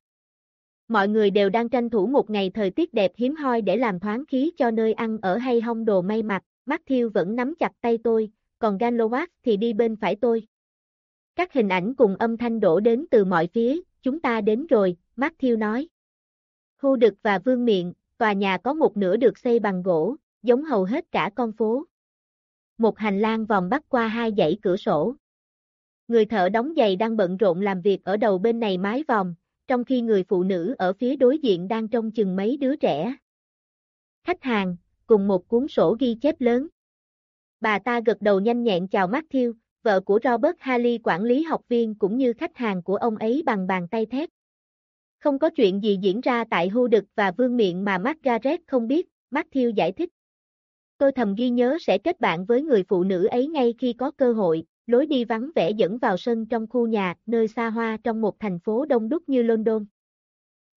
Mọi người đều đang tranh thủ một ngày thời tiết đẹp hiếm hoi để làm thoáng khí cho nơi ăn ở hay hong đồ may mặc, Matthew vẫn nắm chặt tay tôi, còn Ganlowatt thì đi bên phải tôi. Các hình ảnh cùng âm thanh đổ đến từ mọi phía, chúng ta đến rồi, Matthew nói. Khu đực và vương miệng, tòa nhà có một nửa được xây bằng gỗ, giống hầu hết cả con phố. Một hành lang vòng bắc qua hai dãy cửa sổ. Người thợ đóng giày đang bận rộn làm việc ở đầu bên này mái vòm, trong khi người phụ nữ ở phía đối diện đang trông chừng mấy đứa trẻ. Khách hàng, cùng một cuốn sổ ghi chép lớn. Bà ta gật đầu nhanh nhẹn chào Matthew, vợ của Robert Harley quản lý học viên cũng như khách hàng của ông ấy bằng bàn tay thép. Không có chuyện gì diễn ra tại hưu đực và vương miệng mà Margaret không biết, Matthew giải thích. Tôi thầm ghi nhớ sẽ kết bạn với người phụ nữ ấy ngay khi có cơ hội, lối đi vắng vẻ dẫn vào sân trong khu nhà, nơi xa hoa trong một thành phố đông đúc như London.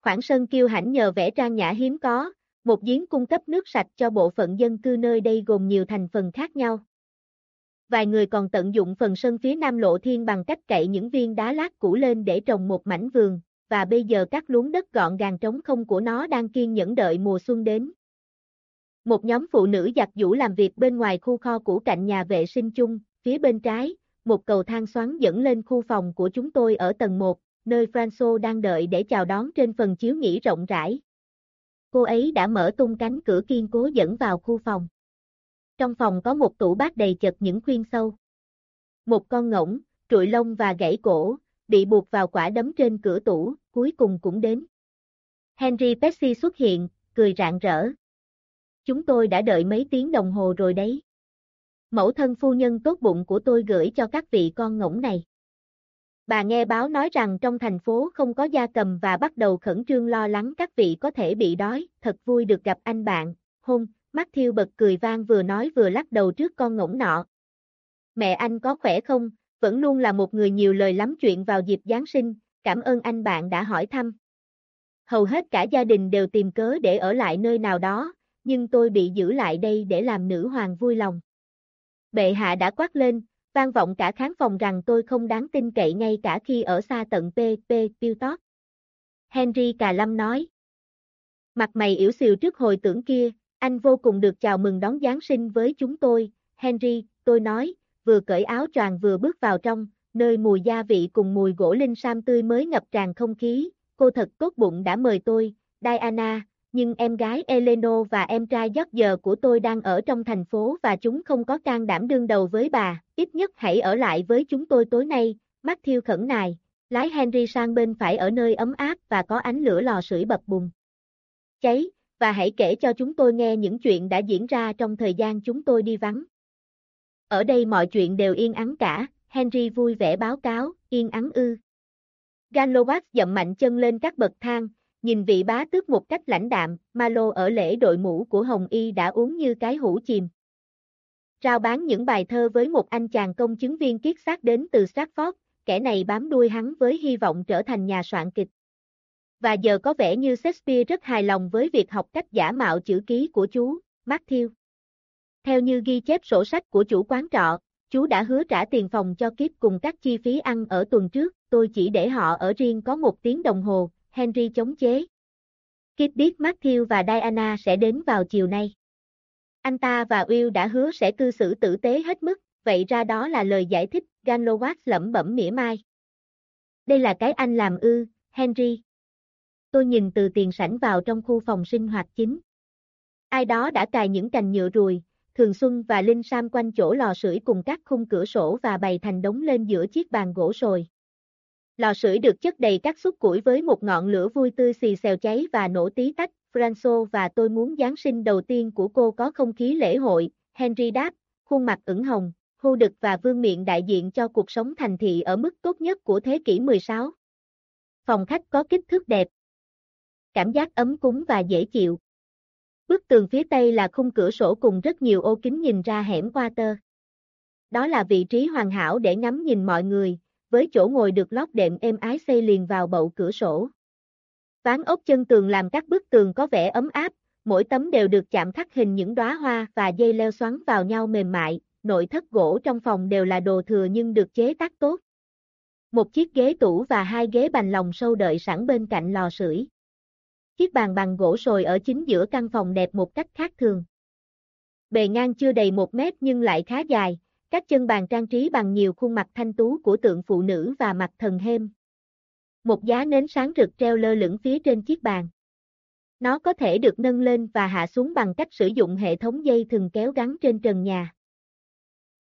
Khoảng sân kiêu hãnh nhờ vẻ trang nhã hiếm có, một giếng cung cấp nước sạch cho bộ phận dân cư nơi đây gồm nhiều thành phần khác nhau. Vài người còn tận dụng phần sân phía nam lộ thiên bằng cách cậy những viên đá lát cũ lên để trồng một mảnh vườn, và bây giờ các luống đất gọn gàng trống không của nó đang kiên nhẫn đợi mùa xuân đến. Một nhóm phụ nữ giặt giũ làm việc bên ngoài khu kho cũ cạnh nhà vệ sinh chung, phía bên trái, một cầu thang xoắn dẫn lên khu phòng của chúng tôi ở tầng 1, nơi Franco đang đợi để chào đón trên phần chiếu nghỉ rộng rãi. Cô ấy đã mở tung cánh cửa kiên cố dẫn vào khu phòng. Trong phòng có một tủ bát đầy chật những khuyên sâu. Một con ngỗng, trụi lông và gãy cổ, bị buộc vào quả đấm trên cửa tủ, cuối cùng cũng đến. Henry Pepsi xuất hiện, cười rạng rỡ. Chúng tôi đã đợi mấy tiếng đồng hồ rồi đấy. Mẫu thân phu nhân tốt bụng của tôi gửi cho các vị con ngỗng này. Bà nghe báo nói rằng trong thành phố không có gia cầm và bắt đầu khẩn trương lo lắng các vị có thể bị đói, thật vui được gặp anh bạn, hôn, Matthew bật cười vang vừa nói vừa lắc đầu trước con ngỗng nọ. Mẹ anh có khỏe không, vẫn luôn là một người nhiều lời lắm chuyện vào dịp Giáng sinh, cảm ơn anh bạn đã hỏi thăm. Hầu hết cả gia đình đều tìm cớ để ở lại nơi nào đó, nhưng tôi bị giữ lại đây để làm nữ hoàng vui lòng. Bệ hạ đã quát lên, vang vọng cả khán phòng rằng tôi không đáng tin cậy ngay cả khi ở xa tận P.P. Piltot. Henry Cà Lâm nói. Mặt mày yếu xìu trước hồi tưởng kia, anh vô cùng được chào mừng đón Giáng sinh với chúng tôi, Henry, tôi nói, vừa cởi áo choàng vừa bước vào trong, nơi mùi gia vị cùng mùi gỗ linh sam tươi mới ngập tràn không khí, cô thật tốt bụng đã mời tôi, Diana, nhưng em gái Eleno và em trai giấc giờ của tôi đang ở trong thành phố và chúng không có can đảm đương đầu với bà, ít nhất hãy ở lại với chúng tôi tối nay, Matthew khẩn nài, lái Henry sang bên phải ở nơi ấm áp và có ánh lửa lò sưởi bập bùng. Cháy, và hãy kể cho chúng tôi nghe những chuyện đã diễn ra trong thời gian chúng tôi đi vắng. Ở đây mọi chuyện đều yên ắng cả, Henry vui vẻ báo cáo, yên ắng ư. Ganlowax dậm mạnh chân lên các bậc thang, nhìn vị bá tước một cách lãnh đạm, Malo ở lễ đội mũ của Hồng Y đã uống như cái hũ chìm. Rao bán những bài thơ với một anh chàng công chứng viên kiết xác đến từ Stratford, kẻ này bám đuôi hắn với hy vọng trở thành nhà soạn kịch. Và giờ có vẻ như Shakespeare rất hài lòng với việc học cách giả mạo chữ ký của chú, Matthew. Theo như ghi chép sổ sách của chủ quán trọ, chú đã hứa trả tiền phòng cho kiếp cùng các chi phí ăn ở tuần trước, tôi chỉ để họ ở riêng có một tiếng đồng hồ, Henry chống chế. Kip biết Matthew và Diana sẽ đến vào chiều nay. Anh ta và Will đã hứa sẽ cư xử tử tế hết mức, vậy ra đó là lời giải thích, Ganlowatt lẩm bẩm mỉa mai. Đây là cái anh làm ư, Henry. Tôi nhìn từ tiền sảnh vào trong khu phòng sinh hoạt chính. Ai đó đã cài những cành nhựa ruồi, Thường Xuân và Linh Sam quanh chỗ lò sưởi cùng các khung cửa sổ và bày thành đống lên giữa chiếc bàn gỗ sồi. Lò sưởi được chất đầy các xúc củi với một ngọn lửa vui tươi xì xèo cháy và nổ tí tách. Franco và tôi muốn Giáng sinh đầu tiên của cô có không khí lễ hội, Henry đáp, khuôn mặt ửng hồng, hô đực và vương miệng đại diện cho cuộc sống thành thị ở mức tốt nhất của thế kỷ 16. Phòng khách có kích thước đẹp. Cảm giác ấm cúng và dễ chịu. Bức tường phía tây là khung cửa sổ cùng rất nhiều ô kính nhìn ra hẻm qua tơ. Đó là vị trí hoàn hảo để ngắm nhìn mọi người, với chỗ ngồi được lót đệm êm ái xây liền vào bậu cửa sổ. Ván ốc chân tường làm các bức tường có vẻ ấm áp, mỗi tấm đều được chạm khắc hình những đóa hoa và dây leo xoắn vào nhau mềm mại, nội thất gỗ trong phòng đều là đồ thừa nhưng được chế tác tốt. Một chiếc ghế tủ và hai ghế bành lòng sâu đợi sẵn bên cạnh lò sưởi. Chiếc bàn bằng gỗ sồi ở chính giữa căn phòng đẹp một cách khác thường. Bề ngang chưa đầy một mét nhưng lại khá dài, các chân bàn trang trí bằng nhiều khuôn mặt thanh tú của tượng phụ nữ và mặt thần hêm. Một giá nến sáng rực treo lơ lửng phía trên chiếc bàn. Nó có thể được nâng lên và hạ xuống bằng cách sử dụng hệ thống dây thừng kéo gắn trên trần nhà.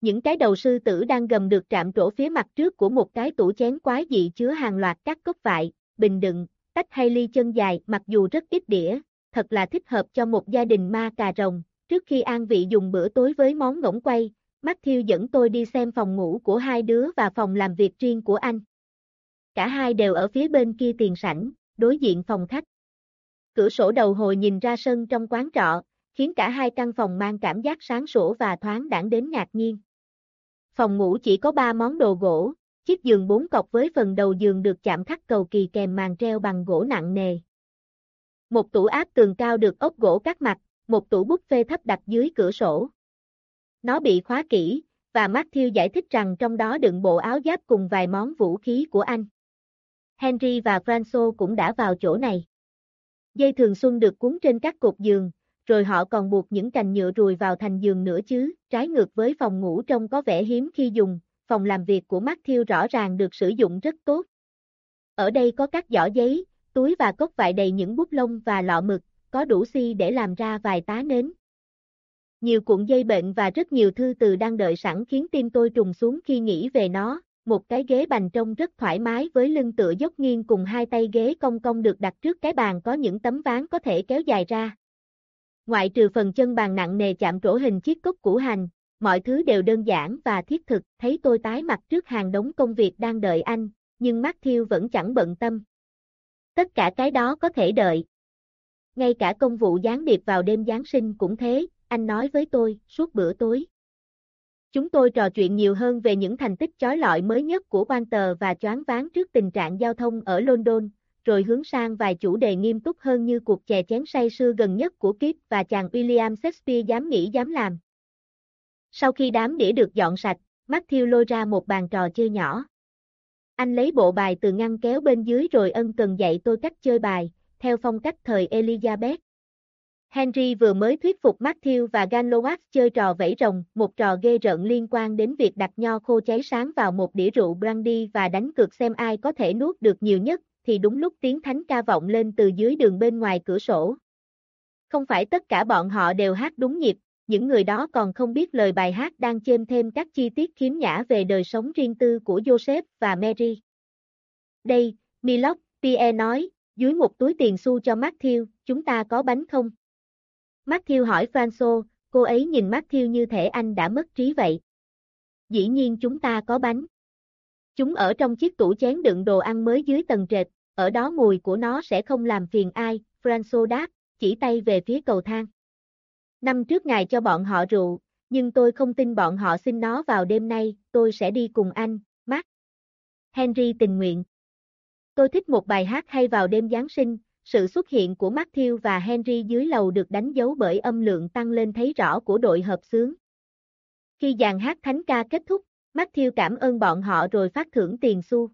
Những cái đầu sư tử đang gầm được trạm trổ phía mặt trước của một cái tủ chén quái dị chứa hàng loạt các cốc vại, bình đựng, tách hay ly chân dài mặc dù rất ít đĩa, thật là thích hợp cho một gia đình ma cà rồng. Trước khi an vị dùng bữa tối với món ngỗng quay, Matthew dẫn tôi đi xem phòng ngủ của hai đứa và phòng làm việc riêng của anh. Cả hai đều ở phía bên kia tiền sảnh, đối diện phòng khách. Cửa sổ đầu hồi nhìn ra sân trong quán trọ, khiến cả hai căn phòng mang cảm giác sáng sủa và thoáng đãng đến ngạc nhiên. Phòng ngủ chỉ có ba món đồ gỗ, chiếc giường bốn cọc với phần đầu giường được chạm khắc cầu kỳ kèm màn treo bằng gỗ nặng nề. Một tủ áp tường cao được ốp gỗ cắt mặt, một tủ bút phê thấp đặt dưới cửa sổ. Nó bị khóa kỹ, và Matthew giải thích rằng trong đó đựng bộ áo giáp cùng vài món vũ khí của anh. Henry và Franco cũng đã vào chỗ này. Dây thường xuân được cuốn trên các cột giường, rồi họ còn buộc những cành nhựa rùi vào thành giường nữa chứ, trái ngược với phòng ngủ trông có vẻ hiếm khi dùng, phòng làm việc của Matthew rõ ràng được sử dụng rất tốt. Ở đây có các giỏ giấy, túi và cốc vải đầy những bút lông và lọ mực, có đủ xi để làm ra vài tá nến. Nhiều cuộn dây bệnh và rất nhiều thư từ đang đợi sẵn khiến tim tôi trùng xuống khi nghĩ về nó, một cái ghế bành trông rất thoải mái với lưng tựa dốc nghiêng cùng hai tay ghế cong cong được đặt trước cái bàn có những tấm ván có thể kéo dài ra. Ngoại trừ phần chân bàn nặng nề chạm trổ hình chiếc cốc củ hành, mọi thứ đều đơn giản và thiết thực, thấy tôi tái mặt trước hàng đống công việc đang đợi anh, nhưng Matthew vẫn chẳng bận tâm. Tất cả cái đó có thể đợi. Ngay cả công vụ gián điệp vào đêm Giáng sinh cũng thế, anh nói với tôi, suốt bữa tối. Chúng tôi trò chuyện nhiều hơn về những thành tích chói lọi mới nhất của Walter và choáng váng trước tình trạng giao thông ở London, rồi hướng sang vài chủ đề nghiêm túc hơn như cuộc chè chén say sưa gần nhất của Kip và chàng William Shakespeare dám nghĩ dám làm. Sau khi đám đĩa được dọn sạch, Matthew lôi ra một bàn trò chơi nhỏ. Anh lấy bộ bài từ ngăn kéo bên dưới rồi ân cần dạy tôi cách chơi bài, theo phong cách thời Elizabeth. Henry vừa mới thuyết phục Matthew và Ganlowax chơi trò vẫy rồng, một trò ghê rợn liên quan đến việc đặt nho khô cháy sáng vào một đĩa rượu brandy và đánh cược xem ai có thể nuốt được nhiều nhất, thì đúng lúc tiếng thánh ca vọng lên từ dưới đường bên ngoài cửa sổ. Không phải tất cả bọn họ đều hát đúng nhịp, những người đó còn không biết lời bài hát đang chêm thêm các chi tiết khiếm nhã về đời sống riêng tư của Joseph và Mary. Đây, Milok, Pierre nói, dưới một túi tiền xu cho Matthew, chúng ta có bánh không? Matthew hỏi Franco, cô ấy nhìn Matthew như thể anh đã mất trí vậy. Dĩ nhiên chúng ta có bánh. Chúng ở trong chiếc tủ chén đựng đồ ăn mới dưới tầng trệt, ở đó mùi của nó sẽ không làm phiền ai, Franco đáp, chỉ tay về phía cầu thang. Năm trước ngài cho bọn họ rượu, nhưng tôi không tin bọn họ xin nó vào đêm nay, tôi sẽ đi cùng anh, Mark. Henry tình nguyện. Tôi thích một bài hát hay vào đêm Giáng sinh, sự xuất hiện của Matthew và Henry dưới lầu được đánh dấu bởi âm lượng tăng lên thấy rõ của đội hợp xướng. Khi dàn hát thánh ca kết thúc, Matthew cảm ơn bọn họ rồi phát thưởng tiền xu.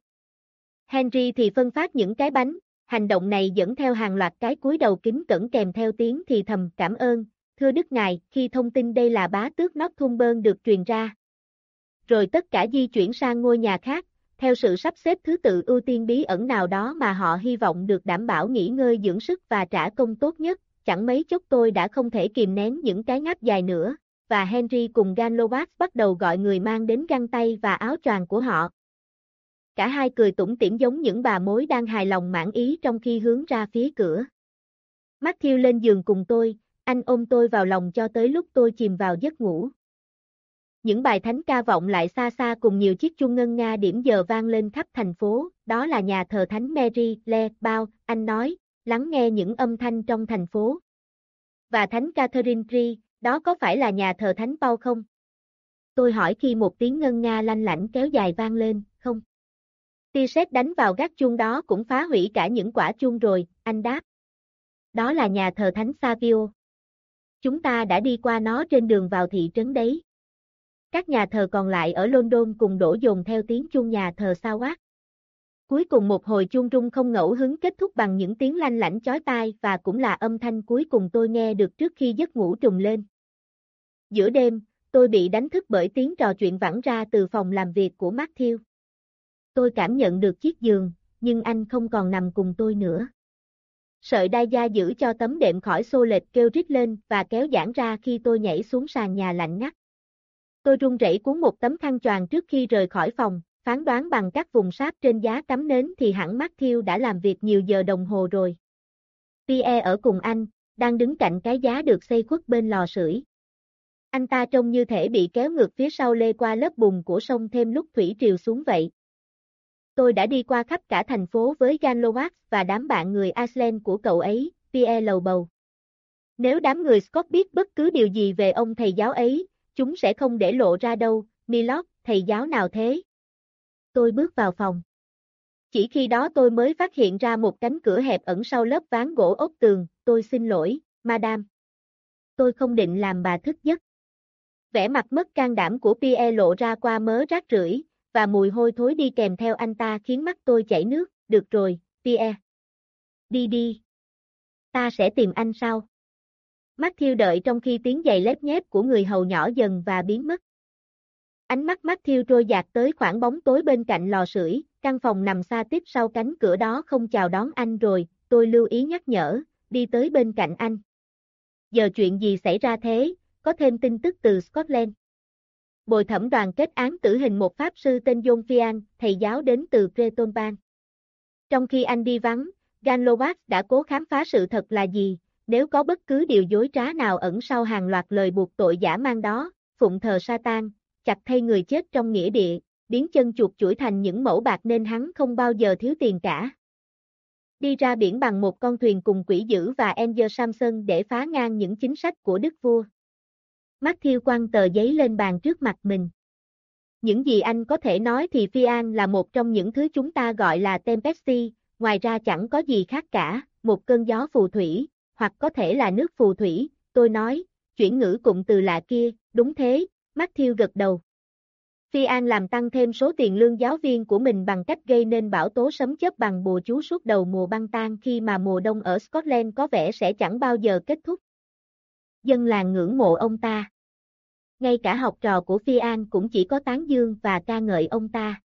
Henry thì phân phát những cái bánh, hành động này dẫn theo hàng loạt cái cúi đầu kính cẩn kèm theo tiếng thì thầm cảm ơn, thưa Đức Ngài, khi thông tin đây là bá tước Northumberland được truyền ra. Rồi tất cả di chuyển sang ngôi nhà khác, theo sự sắp xếp thứ tự ưu tiên bí ẩn nào đó mà họ hy vọng được đảm bảo nghỉ ngơi dưỡng sức và trả công tốt nhất, chẳng mấy chốc tôi đã không thể kìm nén những cái ngáp dài nữa, và Henry cùng Ganlovac bắt đầu gọi người mang đến găng tay và áo choàng của họ. Cả hai cười tủm tỉm giống những bà mối đang hài lòng mãn ý trong khi hướng ra phía cửa. Matthew lên giường cùng tôi, anh ôm tôi vào lòng cho tới lúc tôi chìm vào giấc ngủ. Những bài thánh ca vọng lại xa xa cùng nhiều chiếc chuông ngân nga điểm giờ vang lên khắp thành phố, đó là nhà thờ thánh Mary, Le, Bao, anh nói, lắng nghe những âm thanh trong thành phố. Và thánh Catherine Tree, đó có phải là nhà thờ thánh Paul không? Tôi hỏi khi một tiếng ngân nga lanh lảnh kéo dài vang lên, không? Tia sét đánh vào gác chuông đó cũng phá hủy cả những quả chuông rồi, anh đáp. Đó là nhà thờ thánh Savio. Chúng ta đã đi qua nó trên đường vào thị trấn đấy. Các nhà thờ còn lại ở London cùng đổ dồn theo tiếng chuông nhà thờ sao quát. Cuối cùng một hồi chuông rung không ngẫu hứng kết thúc bằng những tiếng lanh lảnh chói tai và cũng là âm thanh cuối cùng tôi nghe được trước khi giấc ngủ trùng lên. Giữa đêm, tôi bị đánh thức bởi tiếng trò chuyện vẳng ra từ phòng làm việc của Matthew. Tôi cảm nhận được chiếc giường, nhưng anh không còn nằm cùng tôi nữa. Sợi đai da giữ cho tấm đệm khỏi xô lệch kêu rít lên và kéo giãn ra khi tôi nhảy xuống sàn nhà lạnh ngắt. Tôi run rẩy cuốn một tấm khăn choàng trước khi rời khỏi phòng, phán đoán bằng các vùng sáp trên giá cắm nến thì hẳn Matthew đã làm việc nhiều giờ đồng hồ rồi. Pierre ở cùng anh, đang đứng cạnh cái giá được xây khuất bên lò sưởi. Anh ta trông như thể bị kéo ngược phía sau lê qua lớp bùn của sông thêm lúc thủy triều xuống vậy. Tôi đã đi qua khắp cả thành phố với Ganlovac và đám bạn người Iceland của cậu ấy, Pierre lầu bầu. Nếu đám người Scott biết bất cứ điều gì về ông thầy giáo ấy, chúng sẽ không để lộ ra đâu, Milord, thầy giáo nào thế? Tôi bước vào phòng. Chỉ khi đó tôi mới phát hiện ra một cánh cửa hẹp ẩn sau lớp ván gỗ ốc tường, tôi xin lỗi, madam. Tôi không định làm bà thức giấc. Vẻ mặt mất can đảm của Pierre lộ ra qua mớ rác rưởi, và mùi hôi thối đi kèm theo anh ta khiến mắt tôi chảy nước, được rồi, Pierre. Đi đi. Ta sẽ tìm anh sau. Matthew đợi trong khi tiếng giày lép nhép của người hầu nhỏ dần và biến mất. Ánh mắt Matthew trôi dạt tới khoảng bóng tối bên cạnh lò sưởi, căn phòng nằm xa tiếp sau cánh cửa đó không chào đón anh rồi, tôi lưu ý nhắc nhở, đi tới bên cạnh anh. Giờ chuyện gì xảy ra thế, có thêm tin tức từ Scotland. Bồi thẩm đoàn kết án tử hình một pháp sư tên John Fian, thầy giáo đến từ Cretonban. Trong khi anh đi vắng, Ganlovac đã cố khám phá sự thật là gì, nếu có bất cứ điều dối trá nào ẩn sau hàng loạt lời buộc tội giả mang đó, phụng thờ Satan, chặt thay người chết trong nghĩa địa, biến chân chuột chuỗi thành những mẫu bạc nên hắn không bao giờ thiếu tiền cả. Đi ra biển bằng một con thuyền cùng quỷ dữ và Angel Samson để phá ngang những chính sách của đức vua. Matthew quăng tờ giấy lên bàn trước mặt mình. Những gì anh có thể nói thì Fian là một trong những thứ chúng ta gọi là Tempesti, ngoài ra chẳng có gì khác cả, một cơn gió phù thủy, hoặc có thể là nước phù thủy, tôi nói, chuyển ngữ cụm từ lạ kia, đúng thế, Matthew gật đầu. Phi An làm tăng thêm số tiền lương giáo viên của mình bằng cách gây nên bão tố sấm chớp bằng bùa chú suốt đầu mùa băng tan khi mà mùa đông ở Scotland có vẻ sẽ chẳng bao giờ kết thúc. Dân làng ngưỡng mộ ông ta. Ngay cả học trò của Phi An cũng chỉ có tán dương và ca ngợi ông ta.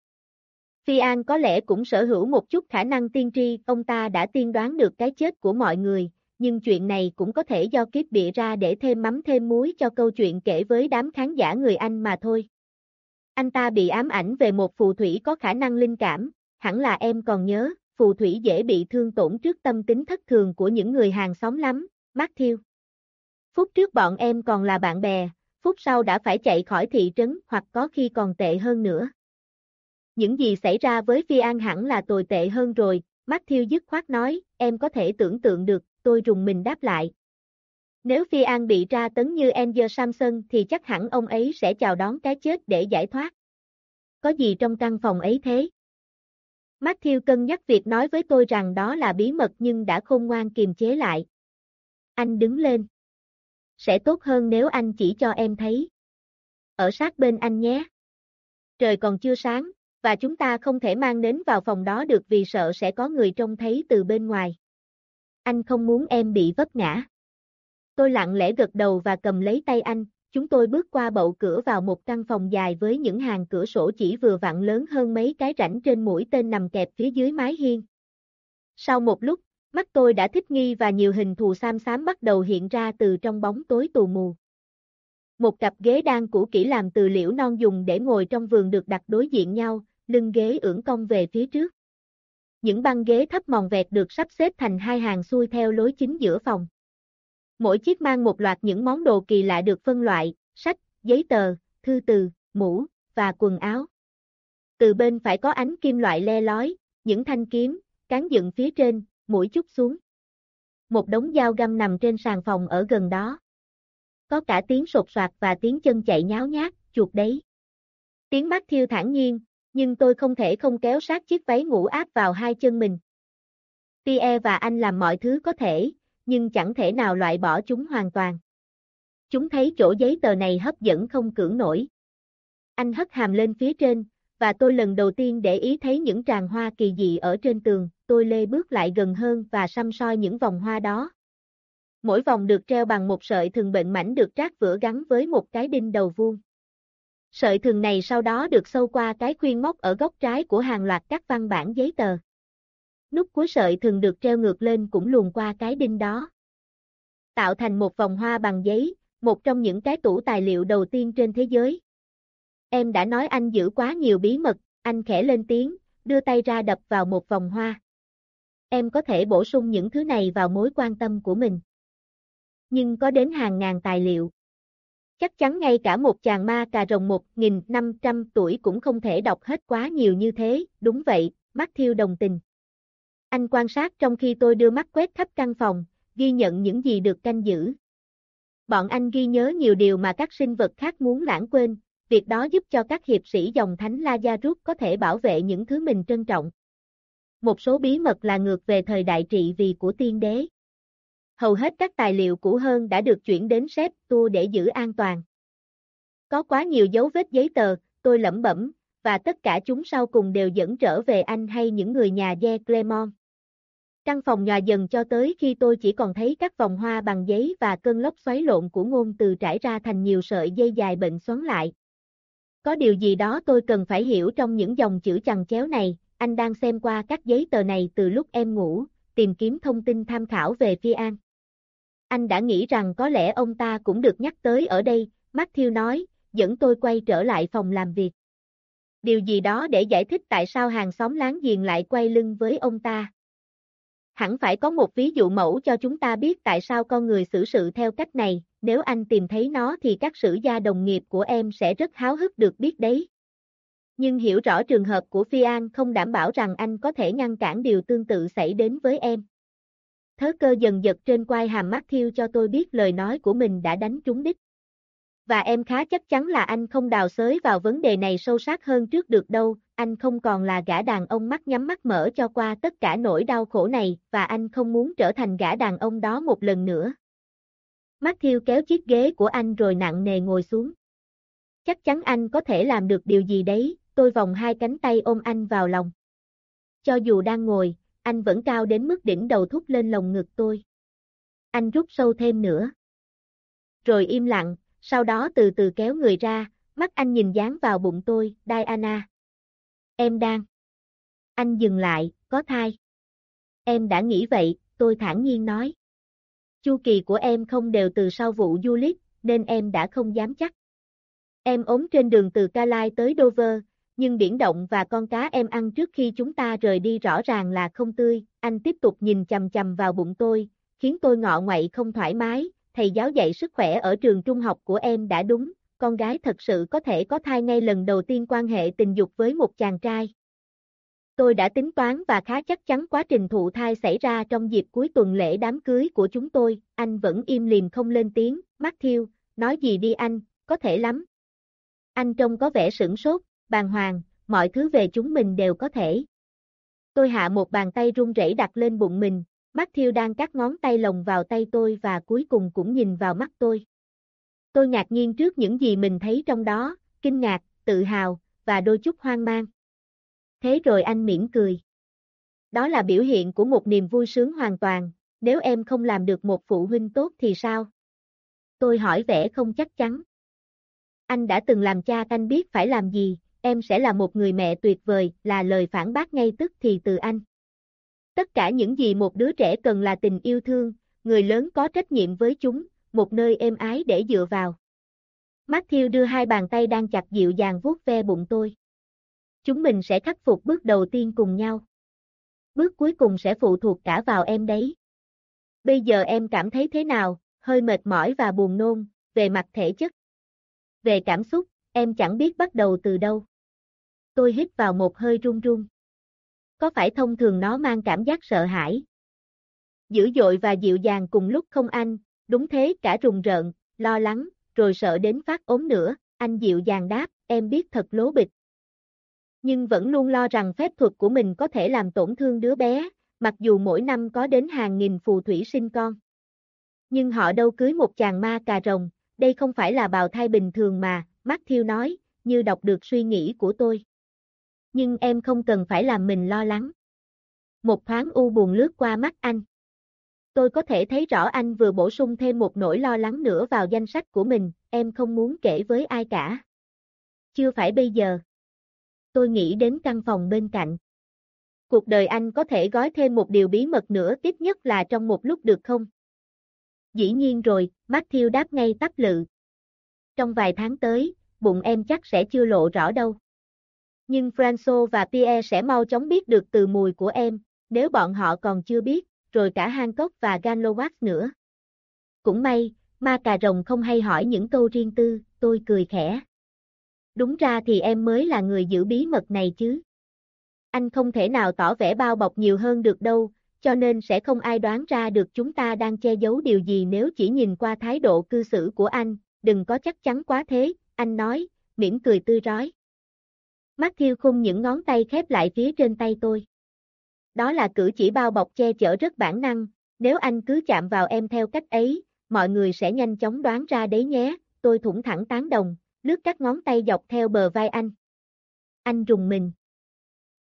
Phi An có lẽ cũng sở hữu một chút khả năng tiên tri, ông ta đã tiên đoán được cái chết của mọi người, nhưng chuyện này cũng có thể do kiếp bịa ra để thêm mắm thêm muối cho câu chuyện kể với đám khán giả người Anh mà thôi. Anh ta bị ám ảnh về một phù thủy có khả năng linh cảm, hẳn là em còn nhớ, phù thủy dễ bị thương tổn trước tâm tính thất thường của những người hàng xóm lắm, Matthew. Phút trước bọn em còn là bạn bè, phút sau đã phải chạy khỏi thị trấn hoặc có khi còn tệ hơn nữa. Những gì xảy ra với Phi An hẳn là tồi tệ hơn rồi, Matthew dứt khoát nói, em có thể tưởng tượng được, tôi rùng mình đáp lại. Nếu Phi An bị tra tấn như Angel Samson thì chắc hẳn ông ấy sẽ chào đón cái chết để giải thoát. Có gì trong căn phòng ấy thế? Matthew cân nhắc việc nói với tôi rằng đó là bí mật nhưng đã khôn ngoan kiềm chế lại. Anh đứng lên. Sẽ tốt hơn nếu anh chỉ cho em thấy. Ở sát bên anh nhé. Trời còn chưa sáng, và chúng ta không thể mang nến vào phòng đó được vì sợ sẽ có người trông thấy từ bên ngoài. Anh không muốn em bị vấp ngã. Tôi lặng lẽ gật đầu và cầm lấy tay anh, chúng tôi bước qua bậu cửa vào một căn phòng dài với những hàng cửa sổ chỉ vừa vặn lớn hơn mấy cái rãnh trên mũi tên nằm kẹp phía dưới mái hiên. Sau một lúc, mắt tôi đã thích nghi và nhiều hình thù xám xám bắt đầu hiện ra từ trong bóng tối tù mù. Một cặp ghế đang cũ kỹ làm từ liễu non dùng để ngồi trong vườn được đặt đối diện nhau, lưng ghế ưỡn cong về phía trước. Những băng ghế thấp mòn vẹt được sắp xếp thành hai hàng xuôi theo lối chính giữa phòng. Mỗi chiếc mang một loạt những món đồ kỳ lạ được phân loại, sách, giấy tờ, thư từ, mũ, và quần áo. Từ bên phải có ánh kim loại le lói, những thanh kiếm, cán dựng phía trên, mũi chút xuống. Một đống dao găm nằm trên sàn phòng ở gần đó. Có cả tiếng sột soạt và tiếng chân chạy nháo nhác, chuột đấy. Tiếng mắt thiêu thản nhiên, nhưng tôi không thể không kéo sát chiếc váy ngủ áp vào hai chân mình. Pierre và anh làm mọi thứ có thể, nhưng chẳng thể nào loại bỏ chúng hoàn toàn. Chúng thấy chỗ giấy tờ này hấp dẫn không cưỡng nổi. Anh hất hàm lên phía trên, và tôi lần đầu tiên để ý thấy những tràng hoa kỳ dị ở trên tường, tôi lê bước lại gần hơn và xăm soi những vòng hoa đó. Mỗi vòng được treo bằng một sợi thường bệnh mảnh được trát vữa gắn với một cái đinh đầu vuông. Sợi thường này sau đó được sâu qua cái khuyên móc ở góc trái của hàng loạt các văn bản giấy tờ. Nút cuối sợi thường được treo ngược lên cũng luồn qua cái đinh đó. Tạo thành một vòng hoa bằng giấy, một trong những cái tủ tài liệu đầu tiên trên thế giới. Em đã nói anh giữ quá nhiều bí mật, anh khẽ lên tiếng, đưa tay ra đập vào một vòng hoa. Em có thể bổ sung những thứ này vào mối quan tâm của mình. Nhưng có đến hàng ngàn tài liệu. Chắc chắn ngay cả một chàng ma cà rồng 1.500 tuổi cũng không thể đọc hết quá nhiều như thế, đúng vậy, Matthew đồng tình. Anh quan sát trong khi tôi đưa mắt quét khắp căn phòng, ghi nhận những gì được canh giữ. Bọn anh ghi nhớ nhiều điều mà các sinh vật khác muốn lãng quên, việc đó giúp cho các hiệp sĩ dòng thánh Lazarus có thể bảo vệ những thứ mình trân trọng. Một số bí mật là ngược về thời đại trị vì của tiên đế. Hầu hết các tài liệu cũ hơn đã được chuyển đến sếp tour để giữ an toàn. Có quá nhiều dấu vết giấy tờ, tôi lẩm bẩm, và tất cả chúng sau cùng đều dẫn trở về anh hay những người nhà De Clermont. Căn phòng nhòa dần cho tới khi tôi chỉ còn thấy các vòng hoa bằng giấy và cơn lốc xoáy lộn của ngôn từ trải ra thành nhiều sợi dây dài bệnh xoắn lại. Có điều gì đó tôi cần phải hiểu trong những dòng chữ chằng chéo này, anh đang xem qua các giấy tờ này từ lúc em ngủ, tìm kiếm thông tin tham khảo về Phi An. Anh đã nghĩ rằng có lẽ ông ta cũng được nhắc tới ở đây, Matthew nói, dẫn tôi quay trở lại phòng làm việc. Điều gì đó để giải thích tại sao hàng xóm láng giềng lại quay lưng với ông ta. Hẳn phải có một ví dụ mẫu cho chúng ta biết tại sao con người xử sự theo cách này, nếu anh tìm thấy nó thì các sử gia đồng nghiệp của em sẽ rất háo hức được biết đấy. Nhưng hiểu rõ trường hợp của Phi An không đảm bảo rằng anh có thể ngăn cản điều tương tự xảy đến với em. Thớ cơ dần giật trên quai hàm mắt thiêu cho tôi biết lời nói của mình đã đánh trúng đích. Và em khá chắc chắn là anh không đào xới vào vấn đề này sâu sắc hơn trước được đâu, anh không còn là gã đàn ông mắt nhắm mắt mở cho qua tất cả nỗi đau khổ này, và anh không muốn trở thành gã đàn ông đó một lần nữa. Matthew kéo chiếc ghế của anh rồi nặng nề ngồi xuống. Chắc chắn anh có thể làm được điều gì đấy, tôi vòng hai cánh tay ôm anh vào lòng. Cho dù đang ngồi, anh vẫn cao đến mức đỉnh đầu thúc lên lồng ngực tôi. Anh rút sâu thêm nữa. Rồi im lặng, sau đó từ từ kéo người ra, mắt anh nhìn dán vào bụng tôi, Diana. Em đang. Anh dừng lại, có thai. Em đã nghĩ vậy, tôi thản nhiên nói. Chu kỳ của em không đều từ sau vụ du lịch, nên em đã không dám chắc. Em ốm trên đường từ Calais tới Dover, nhưng biển động và con cá em ăn trước khi chúng ta rời đi rõ ràng là không tươi, anh tiếp tục nhìn chầm chầm vào bụng tôi, khiến tôi ngọ ngoậy không thoải mái, thầy giáo dạy sức khỏe ở trường trung học của em đã đúng, con gái thật sự có thể có thai ngay lần đầu tiên quan hệ tình dục với một chàng trai. Tôi đã tính toán và khá chắc chắn quá trình thụ thai xảy ra trong dịp cuối tuần lễ đám cưới của chúng tôi, anh vẫn im lìm không lên tiếng, mắt thiêu. nói gì đi anh, có thể lắm. Anh trông có vẻ sửng sốt, bàng hoàng, mọi thứ về chúng mình đều có thể. Tôi hạ một bàn tay run rẩy đặt lên bụng mình, Matthew đang cắt ngón tay lồng vào tay tôi và cuối cùng cũng nhìn vào mắt tôi. Tôi ngạc nhiên trước những gì mình thấy trong đó, kinh ngạc, tự hào, và đôi chút hoang mang. Thế rồi anh mỉm cười. Đó là biểu hiện của một niềm vui sướng hoàn toàn, nếu em không làm được một phụ huynh tốt thì sao? Tôi hỏi vẻ không chắc chắn. Anh đã từng làm cha anh biết phải làm gì, em sẽ là một người mẹ tuyệt vời, là lời phản bác ngay tức thì từ anh. Tất cả những gì một đứa trẻ cần là tình yêu thương, người lớn có trách nhiệm với chúng, một nơi êm ái để dựa vào. Matthew đưa hai bàn tay đang chặt dịu dàng vuốt ve bụng tôi. Chúng mình sẽ khắc phục bước đầu tiên cùng nhau. Bước cuối cùng sẽ phụ thuộc cả vào em đấy. Bây giờ em cảm thấy thế nào, hơi mệt mỏi và buồn nôn, về mặt thể chất. Về cảm xúc, em chẳng biết bắt đầu từ đâu. Tôi hít vào một hơi run run. Có phải thông thường nó mang cảm giác sợ hãi? Dữ dội và dịu dàng cùng lúc không anh, đúng thế cả rùng rợn, lo lắng, rồi sợ đến phát ốm nữa, anh dịu dàng đáp, em biết thật lố bịch. Nhưng vẫn luôn lo rằng phép thuật của mình có thể làm tổn thương đứa bé, mặc dù mỗi năm có đến hàng nghìn phù thủy sinh con. Nhưng họ đâu cưới một chàng ma cà rồng, đây không phải là bào thai bình thường mà, Matthew nói, như đọc được suy nghĩ của tôi. Nhưng em không cần phải làm mình lo lắng. Một thoáng u buồn lướt qua mắt anh. Tôi có thể thấy rõ anh vừa bổ sung thêm một nỗi lo lắng nữa vào danh sách của mình, em không muốn kể với ai cả. Chưa phải bây giờ. Tôi nghĩ đến căn phòng bên cạnh. Cuộc đời anh có thể gói thêm một điều bí mật nữa tiếp nhất là trong một lúc được không? Dĩ nhiên rồi, Matthew đáp ngay tắp lự. Trong vài tháng tới, bụng em chắc sẽ chưa lộ rõ đâu. Nhưng François và Pierre sẽ mau chóng biết được từ mùi của em, nếu bọn họ còn chưa biết, rồi cả Hancock và Ganlowax nữa. Cũng may, ma cà rồng không hay hỏi những câu riêng tư, tôi cười khẽ. Đúng ra thì em mới là người giữ bí mật này chứ. Anh không thể nào tỏ vẻ bao bọc nhiều hơn được đâu, cho nên sẽ không ai đoán ra được chúng ta đang che giấu điều gì nếu chỉ nhìn qua thái độ cư xử của anh, đừng có chắc chắn quá thế, anh nói, mỉm cười tươi rói. Matthew khung những ngón tay khép lại phía trên tay tôi. Đó là cử chỉ bao bọc che chở rất bản năng, nếu anh cứ chạm vào em theo cách ấy, mọi người sẽ nhanh chóng đoán ra đấy nhé, tôi thủng thẳng tán đồng, lướt các ngón tay dọc theo bờ vai anh. Anh rùng mình.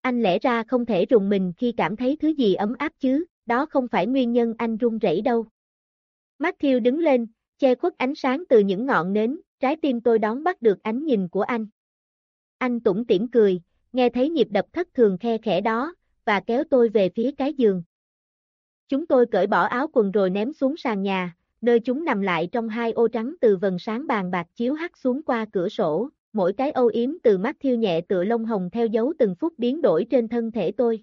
Anh lẽ ra không thể rùng mình khi cảm thấy thứ gì ấm áp chứ, đó không phải nguyên nhân anh run rẩy đâu. Matthew đứng lên, che khuất ánh sáng từ những ngọn nến, trái tim tôi đón bắt được ánh nhìn của anh. Anh tủm tỉm cười, nghe thấy nhịp đập thất thường khe khẽ đó, và kéo tôi về phía cái giường. Chúng tôi cởi bỏ áo quần rồi ném xuống sàn nhà, nơi chúng nằm lại trong hai ô trắng từ vần sáng bàn bạc chiếu hắt xuống qua cửa sổ, mỗi cái âu yếm từ mắt thiêu nhẹ tựa lông hồng theo dấu từng phút biến đổi trên thân thể tôi.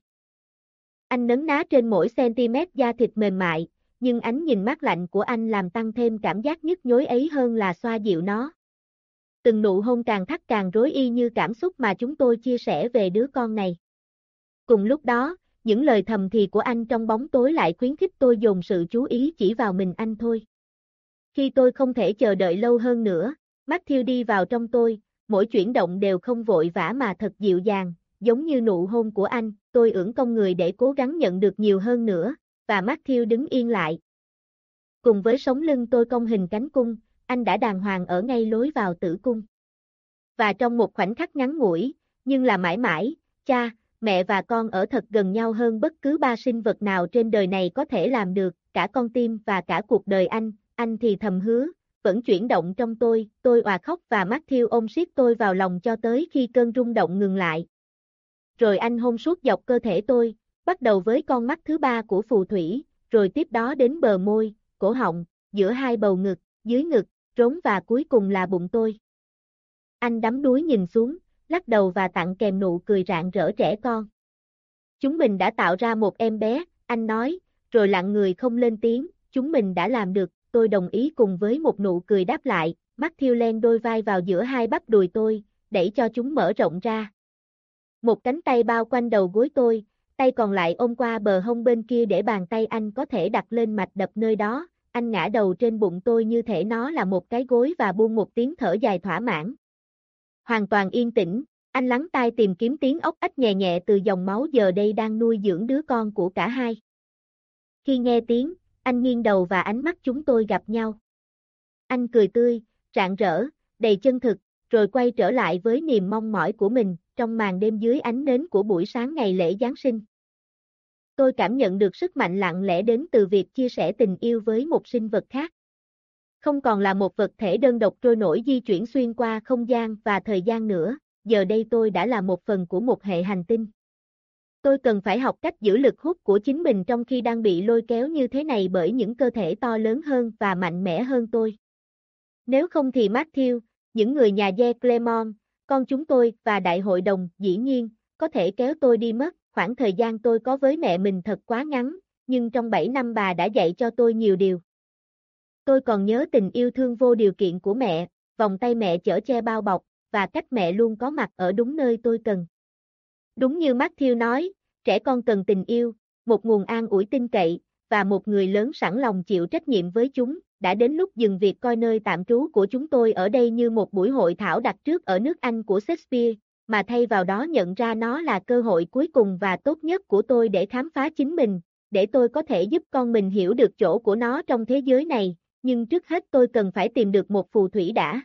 Anh nấn ná trên mỗi cm da thịt mềm mại, nhưng ánh nhìn mát lạnh của anh làm tăng thêm cảm giác nhức nhối ấy hơn là xoa dịu nó. Từng nụ hôn càng thắt càng rối y như cảm xúc mà chúng tôi chia sẻ về đứa con này. Cùng lúc đó, những lời thầm thì của anh trong bóng tối lại khuyến khích tôi dồn sự chú ý chỉ vào mình anh thôi. Khi tôi không thể chờ đợi lâu hơn nữa, Matthew đi vào trong tôi, mỗi chuyển động đều không vội vã mà thật dịu dàng, giống như nụ hôn của anh, tôi ưỡn công người để cố gắng nhận được nhiều hơn nữa, và Matthew đứng yên lại. Cùng với sống lưng tôi cong hình cánh cung, anh đã đàng hoàng ở ngay lối vào tử cung. Và trong một khoảnh khắc ngắn ngủi, nhưng là mãi mãi, cha, mẹ và con ở thật gần nhau hơn bất cứ ba sinh vật nào trên đời này có thể làm được, cả con tim và cả cuộc đời anh, anh thì thầm hứa, vẫn chuyển động trong tôi, tôi òa khóc và mắt thiêu ôm siết tôi vào lòng cho tới khi cơn rung động ngừng lại. Rồi anh hôn suốt dọc cơ thể tôi, bắt đầu với con mắt thứ ba của phù thủy, rồi tiếp đó đến bờ môi, cổ họng, giữa hai bầu ngực, dưới ngực, rốn và cuối cùng là bụng tôi. Anh đắm đuối nhìn xuống, lắc đầu và tặng kèm nụ cười rạng rỡ trẻ con. Chúng mình đã tạo ra một em bé, anh nói, rồi lặng người không lên tiếng, chúng mình đã làm được, tôi đồng ý cùng với một nụ cười đáp lại, mắt thiêu len đôi vai vào giữa hai bắp đùi tôi, đẩy cho chúng mở rộng ra. Một cánh tay bao quanh đầu gối tôi, tay còn lại ôm qua bờ hông bên kia để bàn tay anh có thể đặt lên mạch đập nơi đó, anh ngã đầu trên bụng tôi như thể nó là một cái gối và buông một tiếng thở dài thỏa mãn. Hoàn toàn yên tĩnh, anh lắng tai tìm kiếm tiếng ốc ếch nhẹ nhẹ từ dòng máu giờ đây đang nuôi dưỡng đứa con của cả hai. Khi nghe tiếng, anh nghiêng đầu và ánh mắt chúng tôi gặp nhau. Anh cười tươi, rạng rỡ, đầy chân thực, rồi quay trở lại với niềm mong mỏi của mình, trong màn đêm dưới ánh nến của buổi sáng ngày lễ Giáng sinh. Tôi cảm nhận được sức mạnh lặng lẽ đến từ việc chia sẻ tình yêu với một sinh vật khác. Không còn là một vật thể đơn độc trôi nổi di chuyển xuyên qua không gian và thời gian nữa, giờ đây tôi đã là một phần của một hệ hành tinh. Tôi cần phải học cách giữ lực hút của chính mình trong khi đang bị lôi kéo như thế này bởi những cơ thể to lớn hơn và mạnh mẽ hơn tôi. Nếu không thì Matthew, những người nhà Ye Clemon, con chúng tôi và đại hội đồng, dĩ nhiên, có thể kéo tôi đi mất, khoảng thời gian tôi có với mẹ mình thật quá ngắn, nhưng trong 7 năm bà đã dạy cho tôi nhiều điều. Tôi còn nhớ tình yêu thương vô điều kiện của mẹ, vòng tay mẹ chở che bao bọc, và cách mẹ luôn có mặt ở đúng nơi tôi cần. Đúng như Matthew nói, trẻ con cần tình yêu, một nguồn an ủi tin cậy, và một người lớn sẵn lòng chịu trách nhiệm với chúng, đã đến lúc dừng việc coi nơi tạm trú của chúng tôi ở đây như một buổi hội thảo đặt trước ở nước Anh của Shakespeare, mà thay vào đó nhận ra nó là cơ hội cuối cùng và tốt nhất của tôi để khám phá chính mình, để tôi có thể giúp con mình hiểu được chỗ của nó trong thế giới này, nhưng trước hết tôi cần phải tìm được một phù thủy đã.